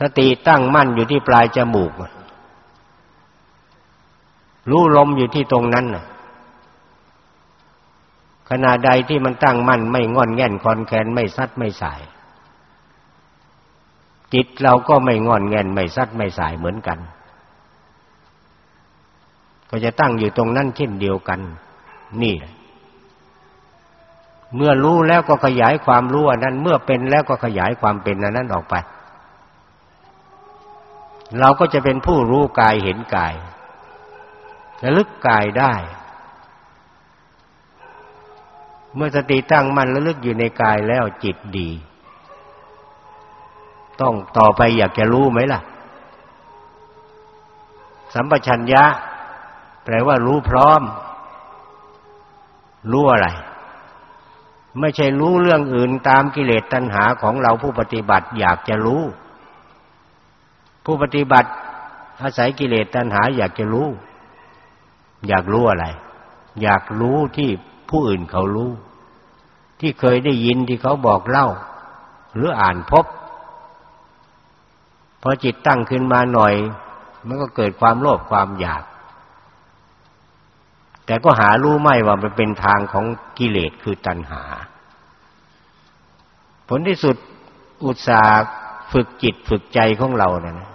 สติตั้งมั่นอยู่ที่ปลายจมูก รู้ลมอยู่ที่ตรงนั้นน่ะ ขณะใดที่มันตั้งมั่นไม่งอนแง่นคอนแคนไม่ซัดไม่สาย จิตเราก็ไม่งอนแง่นไม่ซัดไม่สายเหมือนกัน ก็จะตั้งอยู่ตรงนั้นเช่นเดียวกัน นี่แหละเมื่อรู้แล้วก็ขยายความรู้อันนั้น เมื่อเป็นแล้วก็ขยายความเป็นอันนั้นออกไป เราก็จะเป็นผู้รู้กายเห็นกายระลึกกายได้ เมื่อสติตั้งมั่นระลึกอยู่ในกายแล้วจิตดี ต้องต่อไปอยากจะรู้ไหมล่ะ สัมปชัญญะ แปลว่ารู้พร้อม รู้อะไร ไม่ใช่รู้เรื่องอื่นตามกิเลสตัณหาของเราผู้ปฏิบัติอยากจะรู้ ผู้ปฏิบัติ อาศัยกิเลสตัณหา อยากจะรู้ อยากรู้อะไร อยากรู้ที่ผู้อื่นเขารู้ ที่เคยได้ยินที่เขาบอกเล่า หรืออ่านพบ พอจิตตั้งขึ้นมาหน่อย มันก็เกิดความโลภความอยาก แต่ก็หารู้ไม่ว่ามันเป็นทางของกิเลสคือตัณหา ผลที่สุดอุตสาห์ฝึกจิตฝึกใจของเราเนะ่ะ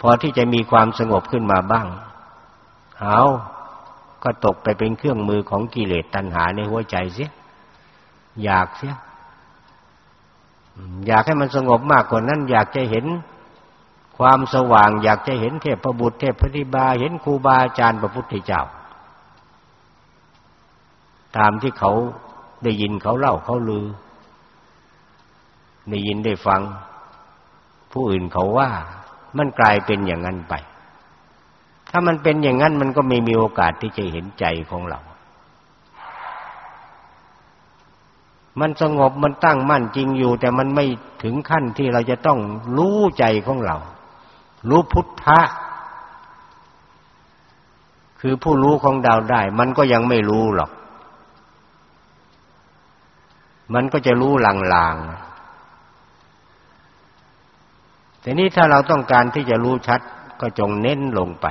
พอที่จะมีความสงบขึ้นมาบ้าง เอา ก็ตกไปเป็นเครื่องมือของกิเลสตัณหาในหัวใจเสีย อยากเสียอยากให้มันสงบมากกว่านั้น อยากจะเห็นความสว่าง อยากจะเห็นเทพบุตรเทพธิบาเห็นครูบาอาจารย์พระพุทธเจ้า ตามที่เขาได้ยินเขาเล่าเขาลือ ได้ยินได้ฟัง ผู้อื่นเขาว่า มันกลายเป็นอย่างนั้นไป ถ้ามันเป็นอย่างนั้นมันก็ไม่มีโอกาสที่จะเห็นใจของเรา มันสงบมันตั้งมั่นจริงอยู่ แต่มันไม่ถึงขั้นที่เราจะต้องรู้ใจของเรา รู้พุทธะ คือผู้รู้ของดาวได้ มันก็ยังไม่รู้หรอก มันก็จะรู้ลางๆ แต่นี้ถ้าเราต้องการที่จะรู้ชัด ก็จงเน้นลงไป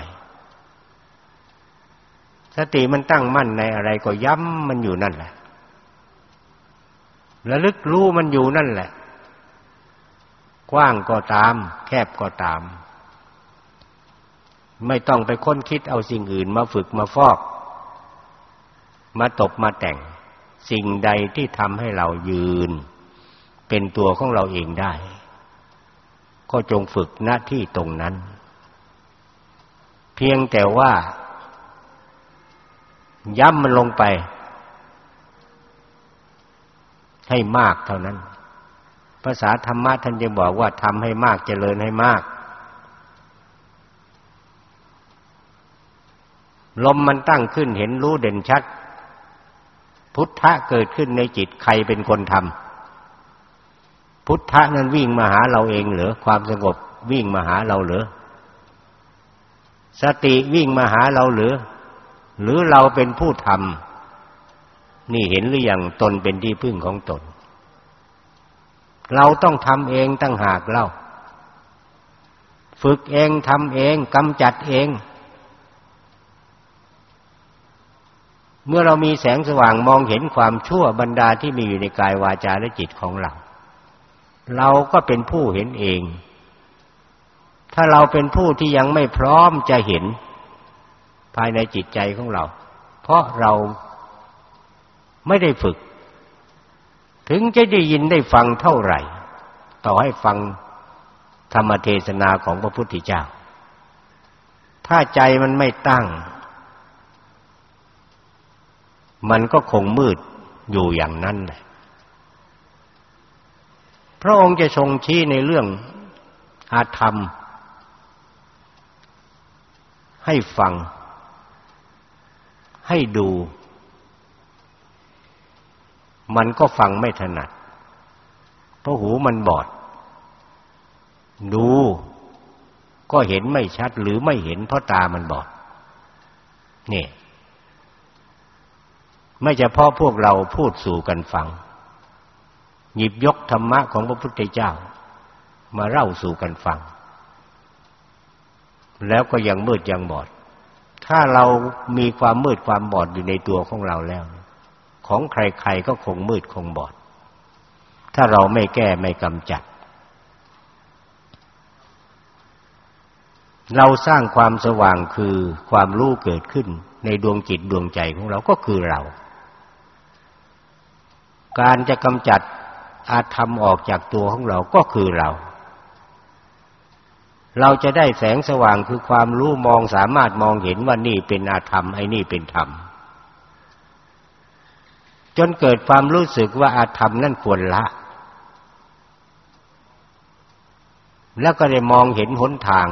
สติมันตั้งมั่นในอะไรก็ย้ำมันอยู่นั่นแหละ ระลึกรู้มันอยู่นั่นแหละ กว้างก็ตาม แคบก็ตาม ไม่ต้องไปค้นคิดเอาสิ่งอื่นมาฝึกมาฟอก มาตบมาแต่ง สิ่งใดที่ทำให้เรายืน เป็นตัวของเราเองได้ ก็จงฝึกหน้าที่ตรงนั้น เพียงแต่ว่าย้ำมันลงไป ให้มากเท่านั้น ภาษาธรรมะท่านจะบอกว่าทำให้มากเจริญให้มาก ลมมันตั้งขึ้นเห็นรู้เด่นชัด พุทธะเกิดขึ้นในจิตใครเป็นคนทำพุทธะนั้นวิ่งมาหาเราเองเหรอความสงบวิ่งมาหาเราเหรอสติวิ่งมาหาเราหรือ หรือเราเป็นผู้ทำ นี่เห็นหรือยังตนเป็นที่พึ่งของตน เราต้องทำเองตั้งหากเล่า ฝึกเองทำเองกำจัดเอง เมื่อเรามีแสงสว่างมองเห็นความชั่วบรรดาที่มีอยู่ในกายวาจาและจิตของเรา เราก็เป็นผู้เห็นเอง ถ้าเราเป็นผู้ที่ยังไม่พร้อมจะเห็น ภายในจิตใจของเรา เพราะเรา ไม่ได้ฝึก ถึงจะได้ยินได้ฟังเท่าไหร่ ต่อให้ฟังธรรมเทศนาของพระพุทธเจ้า ถ้าใจมันไม่ตั้ง มันก็คงมืดอยู่อย่างนั้นแหละพระองค์จะทรงชี้ในเรื่องอาธรรม ให้ฟัง ให้ดู มันก็ฟังไม่ถนัด เพราะหูมันบอด ดูก็เห็นไม่ชัดหรือไม่เห็นเพราะตามันบอดนี่ไม่เฉพาะพวกเราพูดสู่กันฟัง หยิบยกธรรมะของพระพุทธเจ้า มาเล่าสู่กันฟัง แล้วก็ยังมืดยังบอด ถ้าเรามีความมืดความบอดอยู่ในตัวของเราแล้ว ของใครๆก็คงมืดคงบอด ถ้าเราไม่แก้ไม่กำจัด เราสร้างความสว่างคือความรู้เกิดขึ้นในดวงจิตดวงใจของเราก็คือเรา การจะกำจัดอาธรรมออกจากตัวของเราก็คือเรา เราจะได้แสงสว่างคือความรู้มองสามารถมองเห็นว่านี่เป็นอาธรรมไอ้นี่เป็นธรรม จนเกิดความรู้สึกว่าอาธรรมนั่นควรละ แล้วก็ได้มองเห็นหนทาง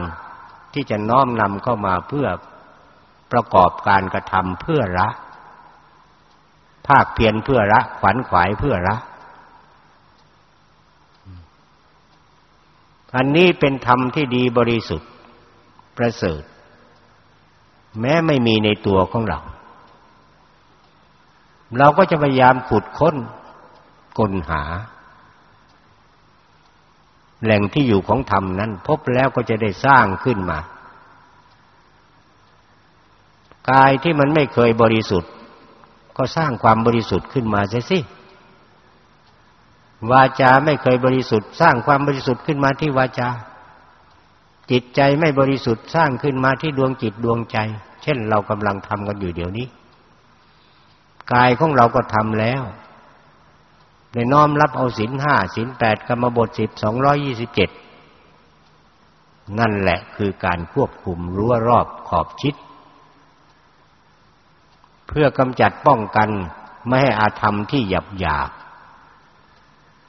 ที่จะน้อมนำเข้ามาเพื่อประกอบการกระทำเพื่อละ ภาคเพียรเพื่อละขวัญขวายเพื่อละ อันนี้เป็นธรรมที่ดีบริสุทธิ์ประเสริฐ แม้ไม่มีในตัวของเรา เราก็จะพยายามขุดค้นกลหา แหล่งที่อยู่ของธรรมนั้น พบแล้วก็จะได้สร้างขึ้นมากายที่มันไม่เคยบริสุทธิ์ ก็สร้างความบริสุทธิ์ขึ้นมาเสียสิวาจาไม่เคยบริสุทธิ์ สร้างความบริสุทธิ์ขึ้นมาที่วาจา จิตใจไม่บริสุทธิ์สร้างขึ้นมาที่ดวงจิตดวงใจ เช่นเรากำลังทำกันอยู่เดี๋ยวนี้ กายของเราก็ทำแล้วได้น้อมรับเอาศีลห้าศีลแปดกรรมบทสิบสองร้อยยี่สิบเจ็ดนั่นแหละคือการควบคุมรั้วรอบขอบชิด เพื่อกำจัดป้องกันไม่ให้อาธรรมที่หยับหยาบ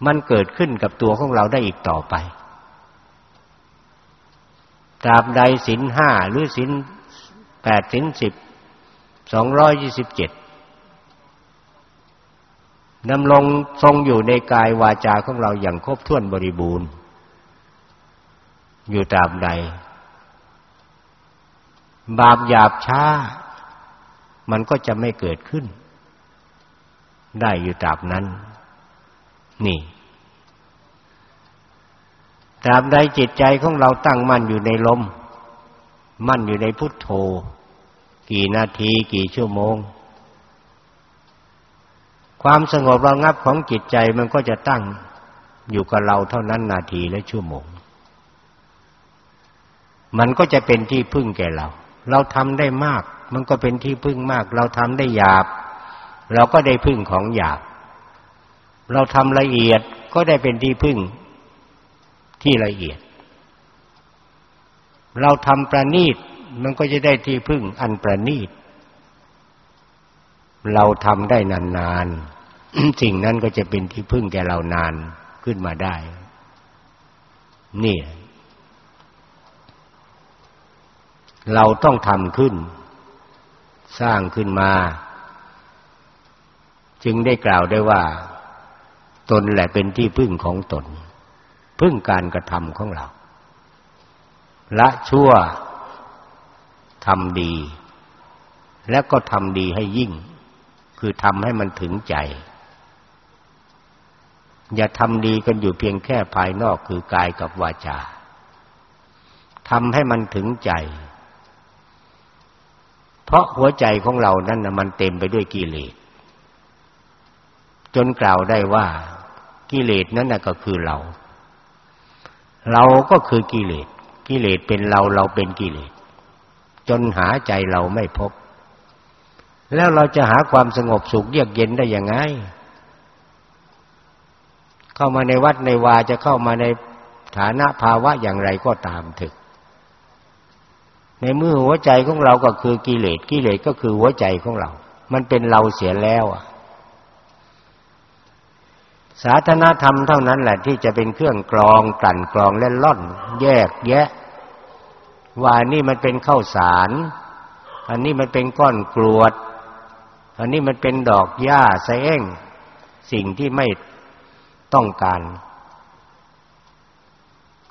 มันเกิดขึ้นกับตัวของเราได้อีกต่อไป ตราบใดศีลห้าหรือศีลแปดศีลสิบสองร้อยยี่สิบเจ็ด ดำรงทรงอยู่ในกายวาจาของเราอย่างครบถ้วนบริบูรณ์ อยู่ตรามใด บาปหยาบช้า มันก็จะไม่เกิดขึ้น ได้อยู่ตราบนั้น นี่ตราบใดจิตใจของเราตั้งมั่นอยู่ในลม มั่นอยู่ในพุทโธ กี่นาทีกี่ชั่วโมง ความสงบระงับของจิตใจมันก็จะตั้งอยู่กับเราเท่านั้นนาทีและชั่วโมง มันก็จะเป็นที่พึ่งแก่เรา เราทำได้มาก มันก็เป็นที่พึ่งมาก เราทำได้หยาบ เราก็ได้พึ่งของหยาบ เราทำละเอียดก็ได้เป็นที่พึ่งที่ละเอียด เราทำประณีตมันก็จะได้ที่พึ่งอันประณีต เราทำได้นานๆ สิ่งนั้นก็จะเป็นที่พึ่งแก่เรานานขึ้นมาได้ นี่ เราต้องทำขึ้น สร้างขึ้นมา จึงได้กล่าวได้ว่า ตนแหละเป็นที่พึ่งของตน พึ่งการกระทำของเรา ละชั่วทำดี และก็ทำดีให้ยิ่ง คือทำให้มันถึงใจ อย่าทำดีกันอยู่เพียงแค่ภายนอกคือกายกับวาจาทำให้มันถึงใจ เพราะหัวใจของเรานั้นนะมันเต็มไปด้วยกิเลส จนกล่าวได้ว่ากิเลสนั้นนะก็คือเรา เราก็คือกิเลส กิเลสเป็นเราเราเป็นกิเลส จนหาใจเราไม่พบ แล้วเราจะหาความสงบสุขเยือกเย็นได้ยังไง เข้ามาในวัดในวาจะเข้ามาในฐานะภาวะอย่างไรก็ตามถึก ในมือหัวใจของเราก็คือกิเลสกิเลสก็คือหัวใจของเรา มันเป็นเราเสียแล้วอะศาสนาธรรมเท่านั้นแหละที่จะเป็นเครื่องกรองกลั่นกรองและล่อน แยกแยะ ว่านี่มันเป็นข้าวสาร อันนี้มันเป็นก้อนกรวด อันนี้มันเป็นดอกหญ้าไซเองสิ่งที่ไม่ต้องการ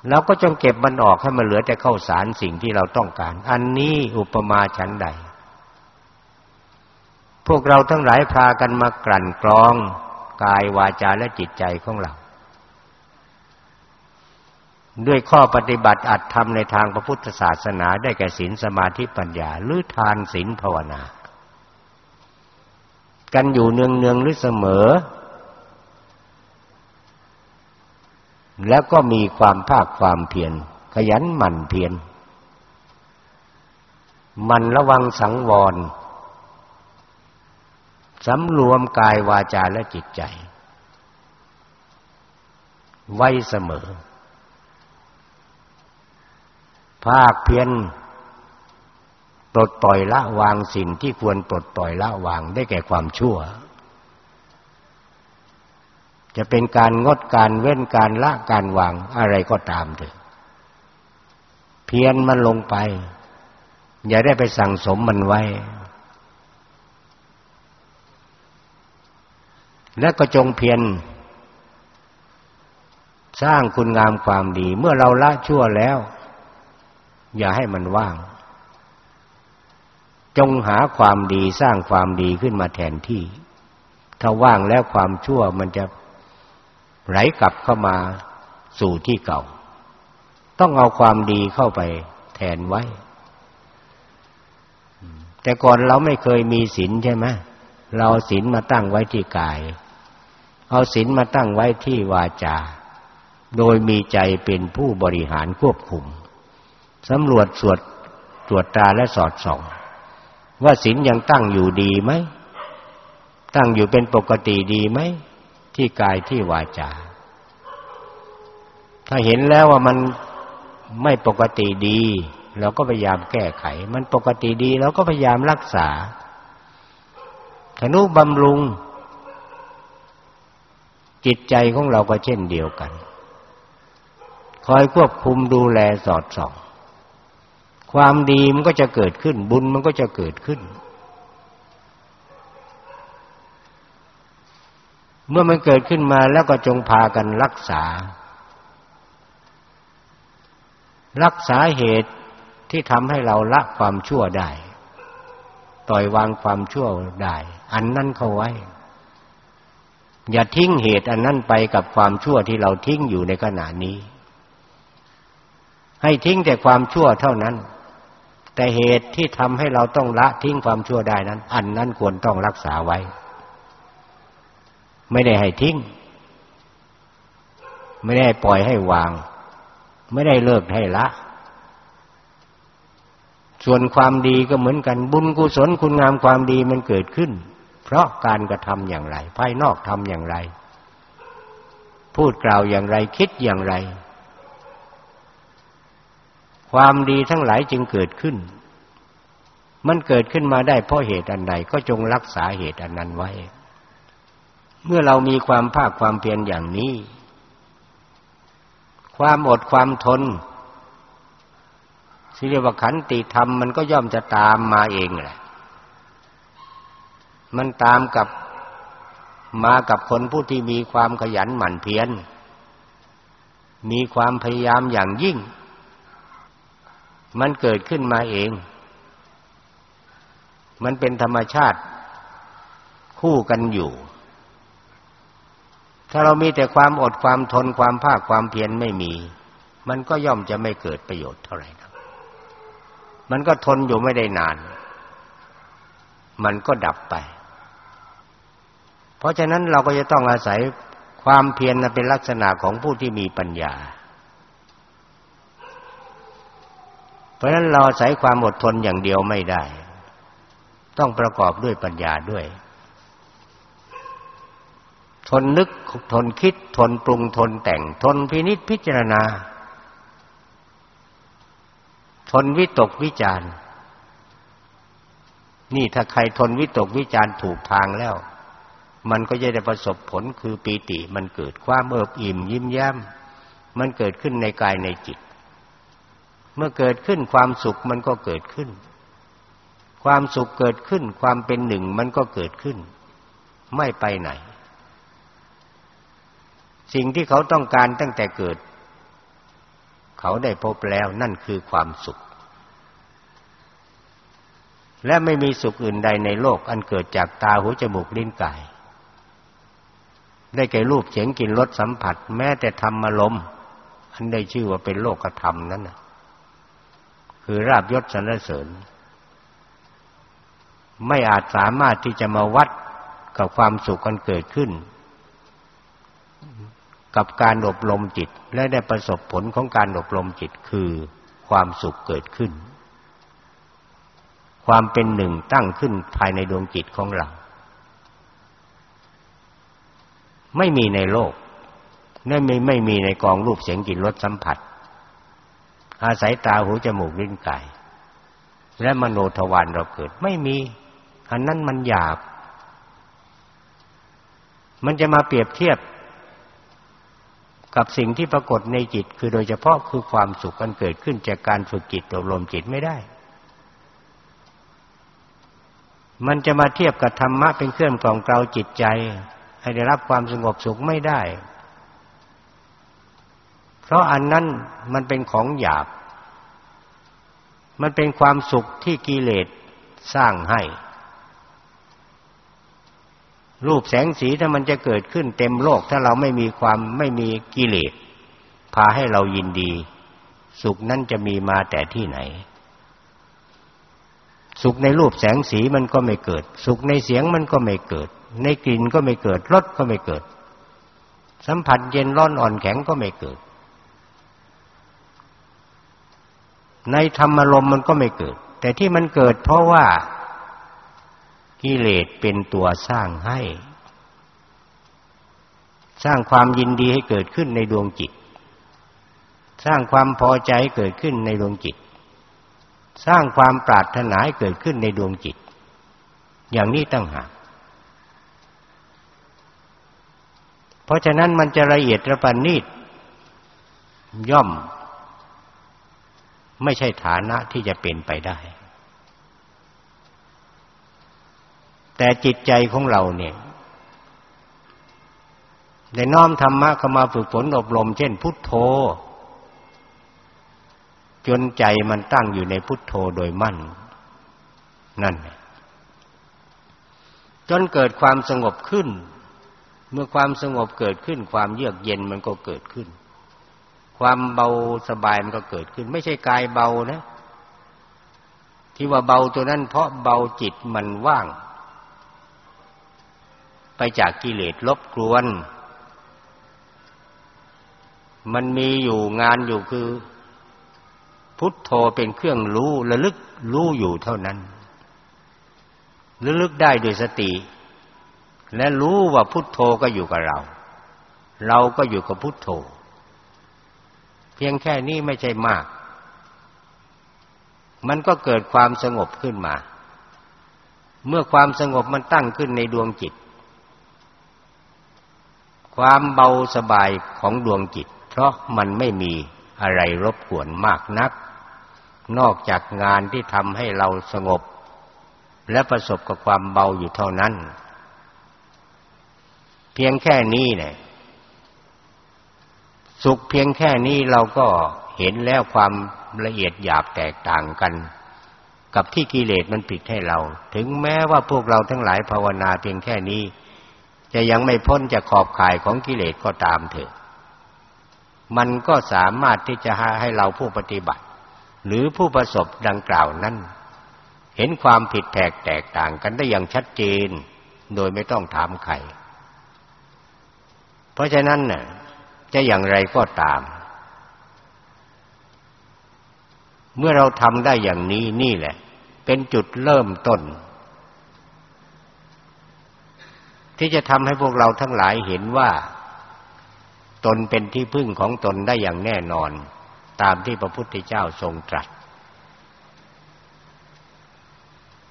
แล้วก็จงเก็บมันออกให้มันเหลือแต่ข้าวสารสิ่งที่เราต้องการ อันนี้อุปมาฉันใด พวกเราทั้งหลายพากันมากลั่นกรอง กายวาจาและจิตใจของเรา ด้วยข้อปฏิบัติอัดทำในทางพระพุทธศาสนาได้แก่ศีลสมาธิปัญญา หรือทานศีลภาวนา กันอยู่เนืองเนืองหรือเสมอ แล้วก็มีความภาคความเพียรขยันหมั่นเพียรมันระวังสังวรสำรวมกายวาจาและจิตใจ ไว้เสมอ ภาคเพียร ปลดปล่อยละวางสิ่งที่ควรปลดปล่อยละวางได้แก่ความชั่ว จะเป็นการงดการเว้นการละการวางอะไรก็ตามเถอะ เพียนมันลงไป อย่าได้ไปสั่งสมมันไว้ และก็จงเพียรสร้างคุณงามความดี เมื่อเราละชั่วแล้ว อย่าให้มันว่าง จงหาความดีสร้างความดีขึ้นมาแทนที่ ถ้าว่างแล้วความชั่วมันจะไหลกลับเข้ามาสู่ที่เก่า ต้องเอาความดีเข้าไปแทนไว้ แต่ก่อนเราไม่เคยมีศีลใช่ไหมเราศีลมาตั้งไว้ที่กาย เอาศีลมาตั้งไว้ที่วาจา โดยมีใจเป็นผู้บริหารควบคุมสำรวจสวดตรวจตาและสอดส่อง ว่าศีลยังตั้งอยู่ดีไหม ตั้งอยู่เป็นปกติดีไหม ที่กายที่วาจา ถ้าเห็นแล้วว่ามันไม่ปกติดีเราก็พยายามแก้ไข มันปกติดีเราก็พยายามรักษาธนุบำรุง จิตใจของเราก็เช่นเดียวกัน คอยควบคุมดูแลสอดส่อง ความดีมันก็จะเกิดขึ้น บุญมันก็จะเกิดขึ้น เมื่อมันเกิดขึ้นมาแล้วก็จงพากันรักษา รักษาเหตุที่ทำให้เราละความชั่วได้ ต่อยวางความชั่วได้ อันนั้นเข้าไว้ อย่าทิ้งเหตุอันนั้นไปกับความชั่วที่เราทิ้งอยู่ในขณะนี้ให้ทิ้งแต่ความชั่วเท่านั้น แต่เหตุที่ทำให้เราต้องละทิ้งความชั่วได้นั้น อันนั้นควรต้องรักษาไว้ ไม่ได้ให้ทิ้ง ไม่ได้ปล่อยให้วาง ไม่ได้เลิกให้ละ ส่วนความดีก็เหมือนกันบุญกุศลคุณงามความดีมันเกิดขึ้น เพราะการกระทำอย่างไร ภายนอกทำอย่างไร พูดกล่าวอย่างไรคิดอย่างไร ความดีทั้งหลายจึงเกิดขึ้น มันเกิดขึ้นมาได้เพราะเหตุอันใดก็จงรักษาเหตุอันนั้นไว้ เมื่อเรามีความภาคความเพียรอย่างนี้ ความอดความทนสิเรียกว่าขันติธรรมมันก็ย่อมจะตามมาเองแหละ มันตามกับมากับคนผู้ที่มีความขยันหมั่นเพียร มีความพยายามอย่างยิ่ง มันเกิดขึ้นมาเอง มันเป็นธรรมชาติคู่กันอยู่ ถ้าเรามีแต่ความอดความทนความภาคความเพียรไม่มี มันก็ย่อมจะไม่เกิดประโยชน์เท่าไหร่มันก็ทนอยู่ไม่ได้นาน มันก็ดับไป เพราะฉะนั้นเราก็จะต้องอาศัยความเพียรเป็นลักษณะของผู้ที่มีปัญญา เพราะฉะนั้นเราอาศัยความอดทนอย่างเดียวไม่ได้ ต้องประกอบด้วยปัญญาด้วย ทนนึกทนคิด ทนปรุงทนแต่งทนพินิจพิจารณา ทนวิตกวิจารณ์ นี่ถ้าใครทนวิตกวิจารณ์ถูกทางแล้วมันก็จะได้ประสบผลคือปีติ มันเกิดความเอิบอิ่มยิ้มแย้ม มันเกิดขึ้นในกายในจิต เมื่อเกิดขึ้นความสุขมันก็เกิดขึ้น ความสุขเกิดขึ้น ความเป็นหนึ่งมันก็เกิดขึ้น ไม่ไปไหน สิ่งที่เขาต้องการตั้งแต่เกิด เขาได้พบแล้วนั่นคือความสุข และไม่มีสุขอื่นใดในโลกอันเกิดจากตาหูจมูกลิ้นกาย ได้แก่รูปเสียงกลิ่นรสสัมผัส แม้แต่ธรรมลมอันได้ชื่อว่าเป็นโลกธรรมนั้นนะ คือราบยศสรรเสริญ ไม่อาจสามารถที่จะมาวัดกับความสุขกันเกิดขึ้น กับการอบรมจิตและได้ประสบผลของการอบรมจิตคือความสุขเกิดขึ้น ความเป็นหนึ่งตั้งขึ้นภายในดวงจิตของเรา ไม่มีในโลกไม่ไม่ไม่มีในกองรูปเสียงกลิ่นรสสัมผัส อาศัยตาหูจมูกลิ้นกาย และมโนทวารเราเกิด ไม่มี อันนั้นมันหยาบ มันจะมาเปรียบเทียบกับสิ่งที่ปรากฏในจิต คือโดยเฉพาะคือความสุขกันเกิดขึ้นจากการฝึกจิตอบรมจิตไม่ได้ มันจะมาเทียบกับธรรมะเป็นเครื่องกล่อมเกลาจิตใจ ให้ได้รับความสงบสุขไม่ได้ เพราะอันนั้นมันเป็นของหยาบ มันเป็นความสุขที่กิเลสสร้างให้ รูปแสงสีถ้ามันจะเกิดขึ้นเต็มโลก ถ้าเราไม่มีความไม่มีกิเลสพาให้เรายินดี สุขนั้นจะมีมาแต่ที่ไหน สุขในรูปแสงสีมันก็ไม่เกิด สุขในเสียงมันก็ไม่เกิด ในกลิ่นก็ไม่เกิดรสก็ไม่เกิด สัมผัสเย็นร้อนอ่อนแข็งก็ไม่เกิด ในธรรมารมมันก็ไม่เกิด แต่ที่มันเกิดเพราะว่ากิเลสเป็นตัวสร้างให้ สร้างความยินดีให้เกิดขึ้นในดวงจิต สร้างความพอใจเกิดขึ้นในดวงจิต สร้างความปรารถนาให้เกิดขึ้นในดวงจิต อย่างนี้ตั้งหากเพราะฉะนั้นมันจะละเอียดระปันนิดย่อม ไม่ใช่ฐานะที่จะเป็นไปได้ แต่จิตใจของเราเนี่ยได้น้อมธรรมะเข้ามาฝึกฝนอบรม เช่น พุทโธ จนใจมันตั้งอยู่ในพุทโธโดยมั่น นั่น จนเกิดความสงบขึ้น เมื่อความสงบเกิดขึ้น ความเยือกเย็นมันก็เกิดขึ้น ความเบาสบายมันก็เกิดขึ้น ไม่ใช่กายเบานะ ที่ว่าเบาตัวนั้น เพราะเบาจิตมันว่าง ไปจากกิเลสลบกวน มันมีอยู่งานอยู่คือ พุทโธเป็นเครื่องรู้ระลึกรู้อยู่เท่านั้นระลึกได้ด้วยสติ และรู้ว่าพุทโธก็อยู่กับเรา เราก็อยู่กับพุทโธ พียงแค่นี้ไม่ใช่มาก มันก็เกิดความสงบขึ้นมา เมื่อความสงบมันตั้งขึ้นในดวงจิต ความเบาสบายของดวงจิต เพราะมันไม่มีอะไรรบกวนมากนัก นอกจากงานที่ทำให้เราสงบ และประสบกับความเบาอยู่เท่านั้น เพียงแค่นี้เนี่ย สุขเพียงแค่นี้เราก็เห็นแล้วความละเอียดหยาบแตกต่างกัน กับที่กิเลสมันปิดให้เรา ถึงแม้ว่าพวกเราทั้งหลายภาวนาเพียงแค่นี้ จะยังไม่พ้นจากขอบข่ายของกิเลสก็ตามเถอะ มันก็สามารถที่จะให้เราผู้ปฏิบัติ หรือผู้ประสบดังกล่าวนั้นเห็นความผิดแตกแตกต่างกันได้อย่างชัดเจน โดยไม่ต้องถามใคร เพราะฉะนั้นน่ะ จะอย่างไรก็ตาม เมื่อเราทำได้อย่างนี้นี่แหละ เป็นจุดเริ่มต้น ที่จะทำให้พวกเราทั้งหลายเห็นว่า ตนเป็นที่พึ่งของตนได้อย่างแน่นอน ตามที่พระพุทธเจ้าทรงตรัส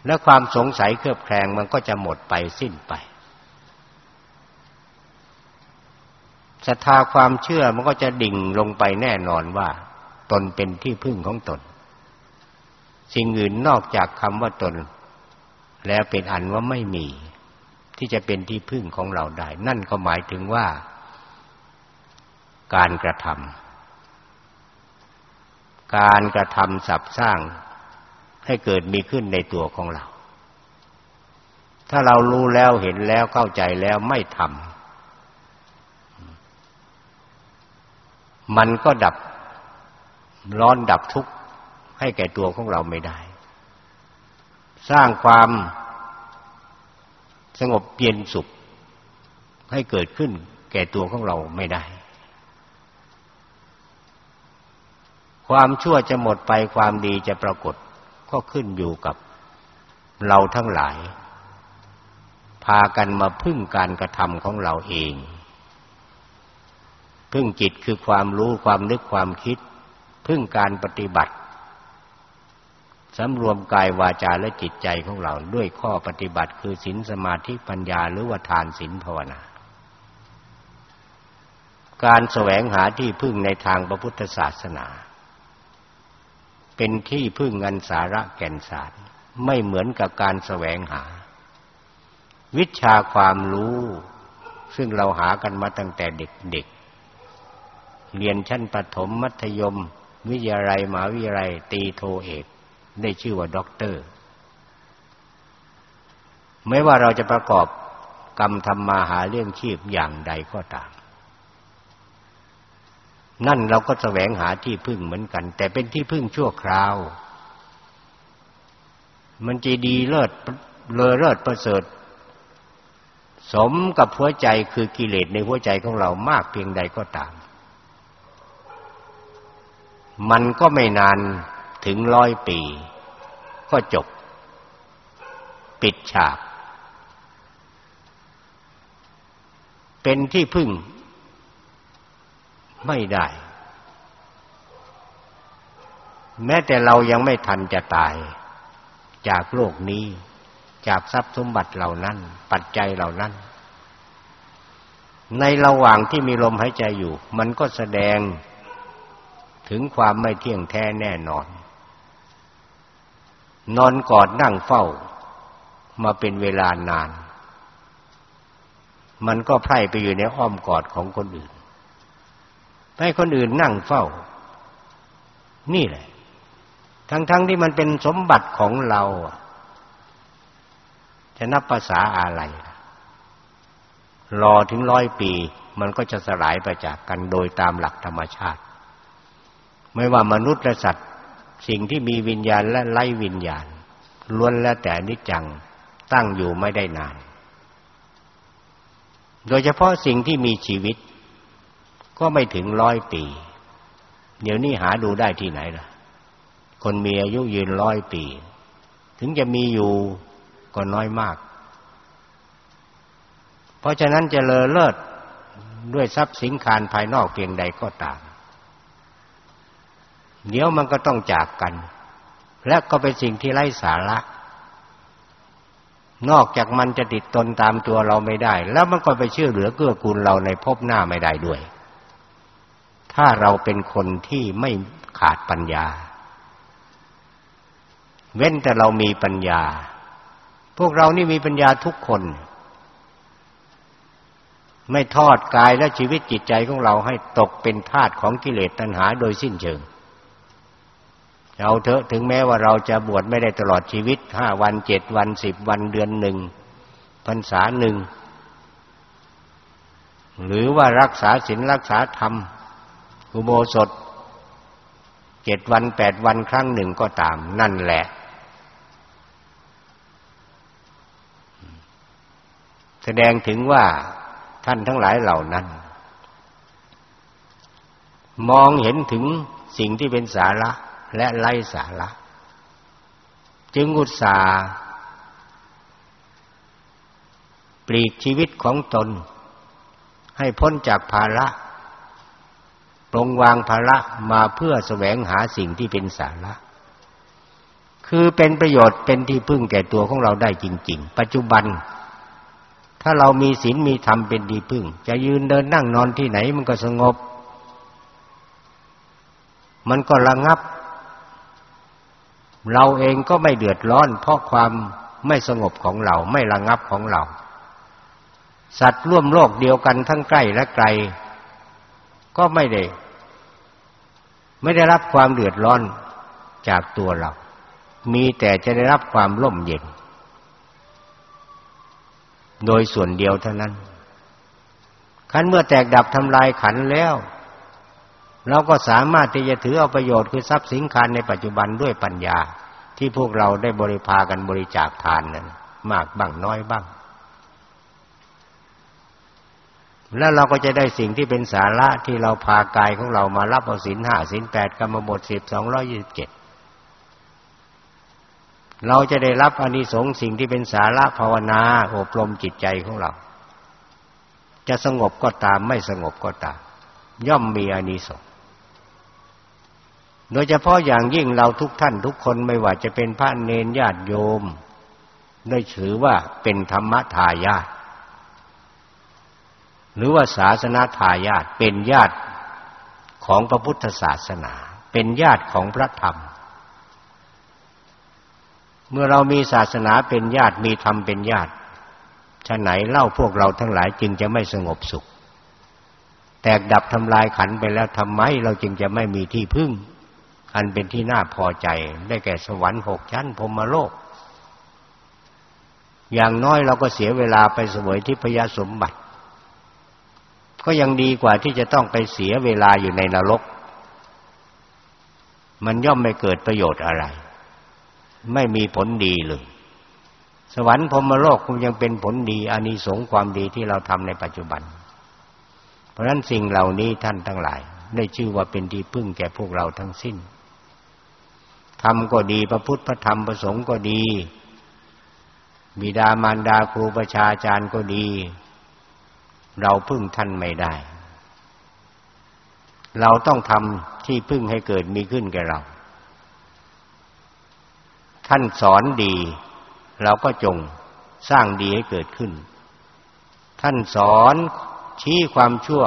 และความสงสัยเครือบแคลงมันก็จะหมดไปสิ้นไป ศรัทธาความเชื่อมันก็จะดิ่งลงไปแน่นอนว่า ตนเป็นที่พึ่งของตน สิ่งอื่นนอกจากคำว่าตน แล้วเป็นอันว่าไม่มี ที่จะเป็นที่พึ่งของเราได้ นั่นก็หมายถึงว่า การกระทำการกระทำสับสร้างให้เกิดมีขึ้นในตัวของเรา ถ้าเรารู้แล้วเห็นแล้วเข้าใจแล้วไม่ทำ มันก็ดับร้อนดับทุกข์ให้แก่ตัวของเราไม่ได้ สร้างความสงบเย็นสุข ให้เกิดขึ้นแก่ตัวของเราไม่ได้ ความชั่วจะหมดไปความดีจะปรากฏก็ขึ้นอยู่กับเราทั้งหลาย พากันมาพึ่งการกระทำของเราเอง พึ่งจิตคือความรู้ความนึกความคิด พึ่งการปฏิบัติสำรวมกายวาจาและจิตใจของเราด้วยข้อปฏิบัติคือศีลสมาธิปัญญาหรือว่าทานศีลภาวนา การแสวงหาที่พึ่งในทางพระพุทธศาสนา เป็นที่พึ่งอันสาระแก่นสารไม่เหมือนกับการแสวงหา วิชาความรู้ ซึ่งเราหากันมาตั้งแต่เด็กๆ เรียนชั้นประถมมัธยม วิทยาลัยมหาวิทยาลัยตีโทเอก ได้ชื่อว่าด็อกเตอร์ไม่ว่าเราจะประกอบกรรมทำมาหาเลี้ยงชีพอย่างใดก็ตาม นั่นเราก็แสวงหาที่พึ่งเหมือนกัน แต่เป็นที่พึ่งชั่วคราว มันจะดีเลิศเลอเลิศประเสริฐ สมกับหัวใจคือกิเลสในหัวใจของเรามากเพียงใดก็ตาม มันก็ไม่นานถึงร้อยปี ก็จบ ปิดฉาก เป็นที่พึ่ง ไม่ได้ แม้แต่เรายังไม่ทันจะตาย จากโลกนี้ จากทรัพย์สมบัติเหล่านั้น ปัจจัยเหล่านั้น ในระหว่างที่มีลมหายใจอยู่ มันก็แสดง ถึงความไม่เที่ยงแท้แน่นอน นอนกอดนั่งเฝ้า มาเป็นเวลานาน มันก็ไพร่ไปอยู่ในอ้อมกอดของคนอื่น ให้คนอื่นนั่งเฝ้า นี่แหละ ทั้งๆทที่มันเป็นสมบัติของเราจะนับภาษาอะไร รอถึงร้อยปี มันก็จะสลายไปจากกันโดยตามหลักธรรมชาติ ไม่ว่ามนุษย์และสัตว์ สิ่งที่มีวิญญาณและไร้วิญญาณ ล้วนแล้วแต่นิจจังตั้งอยู่ไม่ได้นาน โดยเฉพาะสิ่งที่มีชีวิต ก็ไม่ถึงร้อยปี เดี๋ยวนี้หาดูได้ที่ไหนล่ะ คนมีอายุยืนร้อยปี ถึงจะมีอยู่ก็น้อยมาก เพราะฉะนั้นจะเลอเลิศด้วยทรัพย์สินคารภายนอกเพียงใดก็ตาม เดี๋ยวมันก็ต้องจากกัน และก็เป็นสิ่งที่ไร้สาระ นอกจากมันจะติดตนตามตัวเราไม่ได้ แล้วมันก็ไปเชื่อเหลือเกื้อกูลเราในภพหน้าไม่ได้ด้วย ถ้าเราเป็นคนที่ไม่ขาดปัญญา เว้นแต่เรามีปัญญา พวกเรานี่มีปัญญาทุกคน ไม่ทอดกายและชีวิตจิตใจของเราให้ตกเป็นทาสของกิเลสตัณหาโดยสิ้นเชิง เอาเถอะถึงแม้ว่าเราจะบวชไม่ได้ตลอดชีวิตห้าวันเจ็ดวันสิบวันเดือนหนึ่งพรรษาหนึ่ง หรือว่ารักษาศีลรักษาธรรมอุโบสถเจ็ดวันแปดวันครั้งหนึ่งก็ตามนั่นแหละ แสดงถึงว่าท่านทั้งหลายเหล่านั้น มองเห็นถึงสิ่งที่เป็นสาระ และไร้สาระ จึงอุตส่าห์ปลีกชีวิตของตน ให้พ้นจากภาระปรงวางภาระมาเพื่อแสวงหาสิ่งที่เป็นสาระ คือเป็นประโยชน์เป็นที่พึ่งแก่ตัวของเราได้จริง ๆ ปัจจุบัน ถ้าเรามีศีลมีธรรมเป็นดีพึ่ง จะยืนเดินนั่งนอนที่ไหนมันก็สงบ มันก็ระงับ เราเองก็ไม่เดือดร้อน เพราะความไม่สงบของเราไม่ระงับของเรา สัตว์ร่วมโลกเดียวกันทั้งใกล้และไกล ก็ไม่ได้ ไม่ได้รับความเดือดร้อนจากตัวเรา มีแต่จะได้รับความร่มเย็น โดยส่วนเดียวเท่านั้นขันเมื่อแตกดับทำลายขันแล้ว เราก็สามารถที่จะถือเอาประโยชน์คือทรัพย์สินคารในปัจจุบันด้วยปัญญา ที่พวกเราได้บริพากันบริจาคทานนั้นมากบ้างน้อยบ้าง แล้วเราก็จะได้สิ่งที่เป็นสาระที่เราพากายของเรามารับเอาสินห้าสินแปดกรรมบทสิบสองร้อยยี่สิบเจ็ดเราจะได้รับอานิสงส์สิ่งที่เป็นสาระภาวนาอบรมจิตใจของเรา จะสงบก็ตามไม่สงบก็ตาม ย่อมมีอานิสงส์ โดยเฉพาะอย่างยิ่งเราทุกท่านทุกคนไม่ว่าจะเป็นพระเนนญาติโยม ได้ถือว่าเป็นธรรมทายาทหรือว่าศาสนาทายาทเป็นญาติของพระพุทธศาสนา เป็นญาติของพระธรรม เมื่อเรามีศาสนาเป็นญาติมีธรรมเป็นญาติฉะไหนเล่าพวกเราทั้งหลายจึงจะไม่สงบสุข แตกดับทำลายขันไปแล้วทำไมเราจึงจะไม่มีที่พึ่ง อันเป็นที่น่าพอใจ ได้แก่สวรรค์หกชั้นพรมโลก อย่างน้อยเราก็เสียเวลาไปเสวยทิพยสมบัติ ก็ยังดีกว่าที่จะต้องไปเสียเวลาอยู่ในนรก มันย่อมไม่เกิดประโยชน์อะไร ไม่มีผลดีเลยสวรรค์พรมโลกคงยังเป็นผลดีอานิสงส์ความดีที่เราทำในปัจจุบัน เพราะฉะนั้นสิ่งเหล่านี้ท่านทั้งหลาย ได้ชื่อว่าเป็นที่พึ่งแก่พวกเราทั้งสิ้น ธรรมก็ดี พระพุทธพระธรรมพระสงฆ์ก็ดี บิดามารดาครูประชาจารย์ก็ดี เราพึ่งท่านไม่ได้ เราต้องทำที่พึ่งให้เกิดมีขึ้นแก่เรา ท่านสอนดี เราก็จงสร้างดีให้เกิดขึ้น ท่านสอนชี้ความชั่ว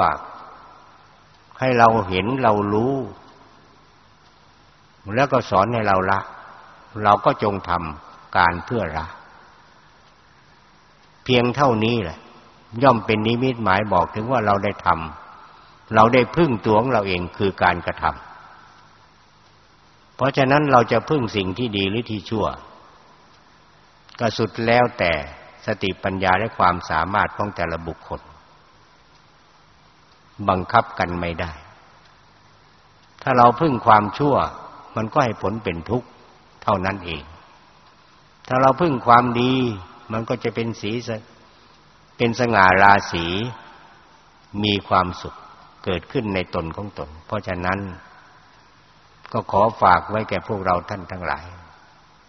ให้เราเห็นเรารู้ แล้วก็สอนให้เราละ เราก็จงทำการเพื่อละ เพียงเท่านี้แหละ ย่อมเป็นนิมิตหมายบอกถึงว่าเราได้ทำเราได้พึ่งตัวของเราเองคือการกระทำเพราะฉะนั้นเราจะพึ่งสิ่งที่ดีหรือที่ชั่ว ก็สุดแล้วแต่สติปัญญาและความสามารถของแต่ละบุคคล บังคับกันไม่ได้ ถ้าเราพึ่งความชั่ว มันก็ให้ผลเป็นทุกข์เท่านั้นเอง ถ้าเราพึ่งความดี มันก็จะเป็นสีเป็นสง่าราศีมีความสุขเกิดขึ้นในตนของตน เพราะฉะนั้น ก็ขอฝากไว้แก่พวกเราท่านทั้งหลาย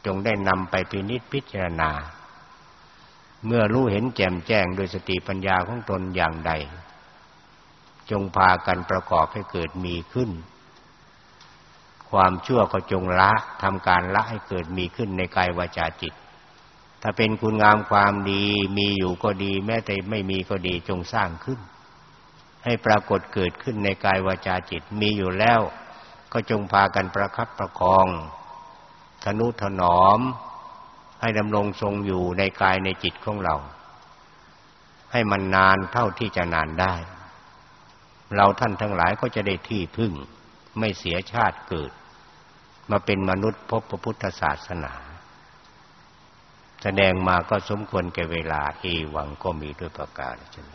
จงได้นำไปพินิจพิจารณา เมื่อรู้เห็นแจ่มแจ้งโดยสติปัญญาของตนอย่างใด จงพากันประกอบให้เกิดมีขึ้น ความชั่วก็จงละทำการละให้เกิดมีขึ้นในกายวาจาจิต ถ้าเป็นคุณงามความดีมีอยู่ก็ดี แม้แต่ไม่มีก็ดีจงสร้างขึ้น ให้ปรากฏเกิดขึ้นในกายวาจาจิตมีอยู่แล้ว ก็จงพากันประคับประคองทนุถนอม ให้ดำรงทรงอยู่ในกายในจิตของเรา ให้มันนานเท่าที่จะนานได้ เราท่านทั้งหลายก็จะได้ที่พึ่ง ไม่เสียชาติเกิด มาเป็นมนุษย์พบพระพุทธศาสนา แสดงมาก็สมควรแก่เวลาเอวังก็มีด้วยประกาศชน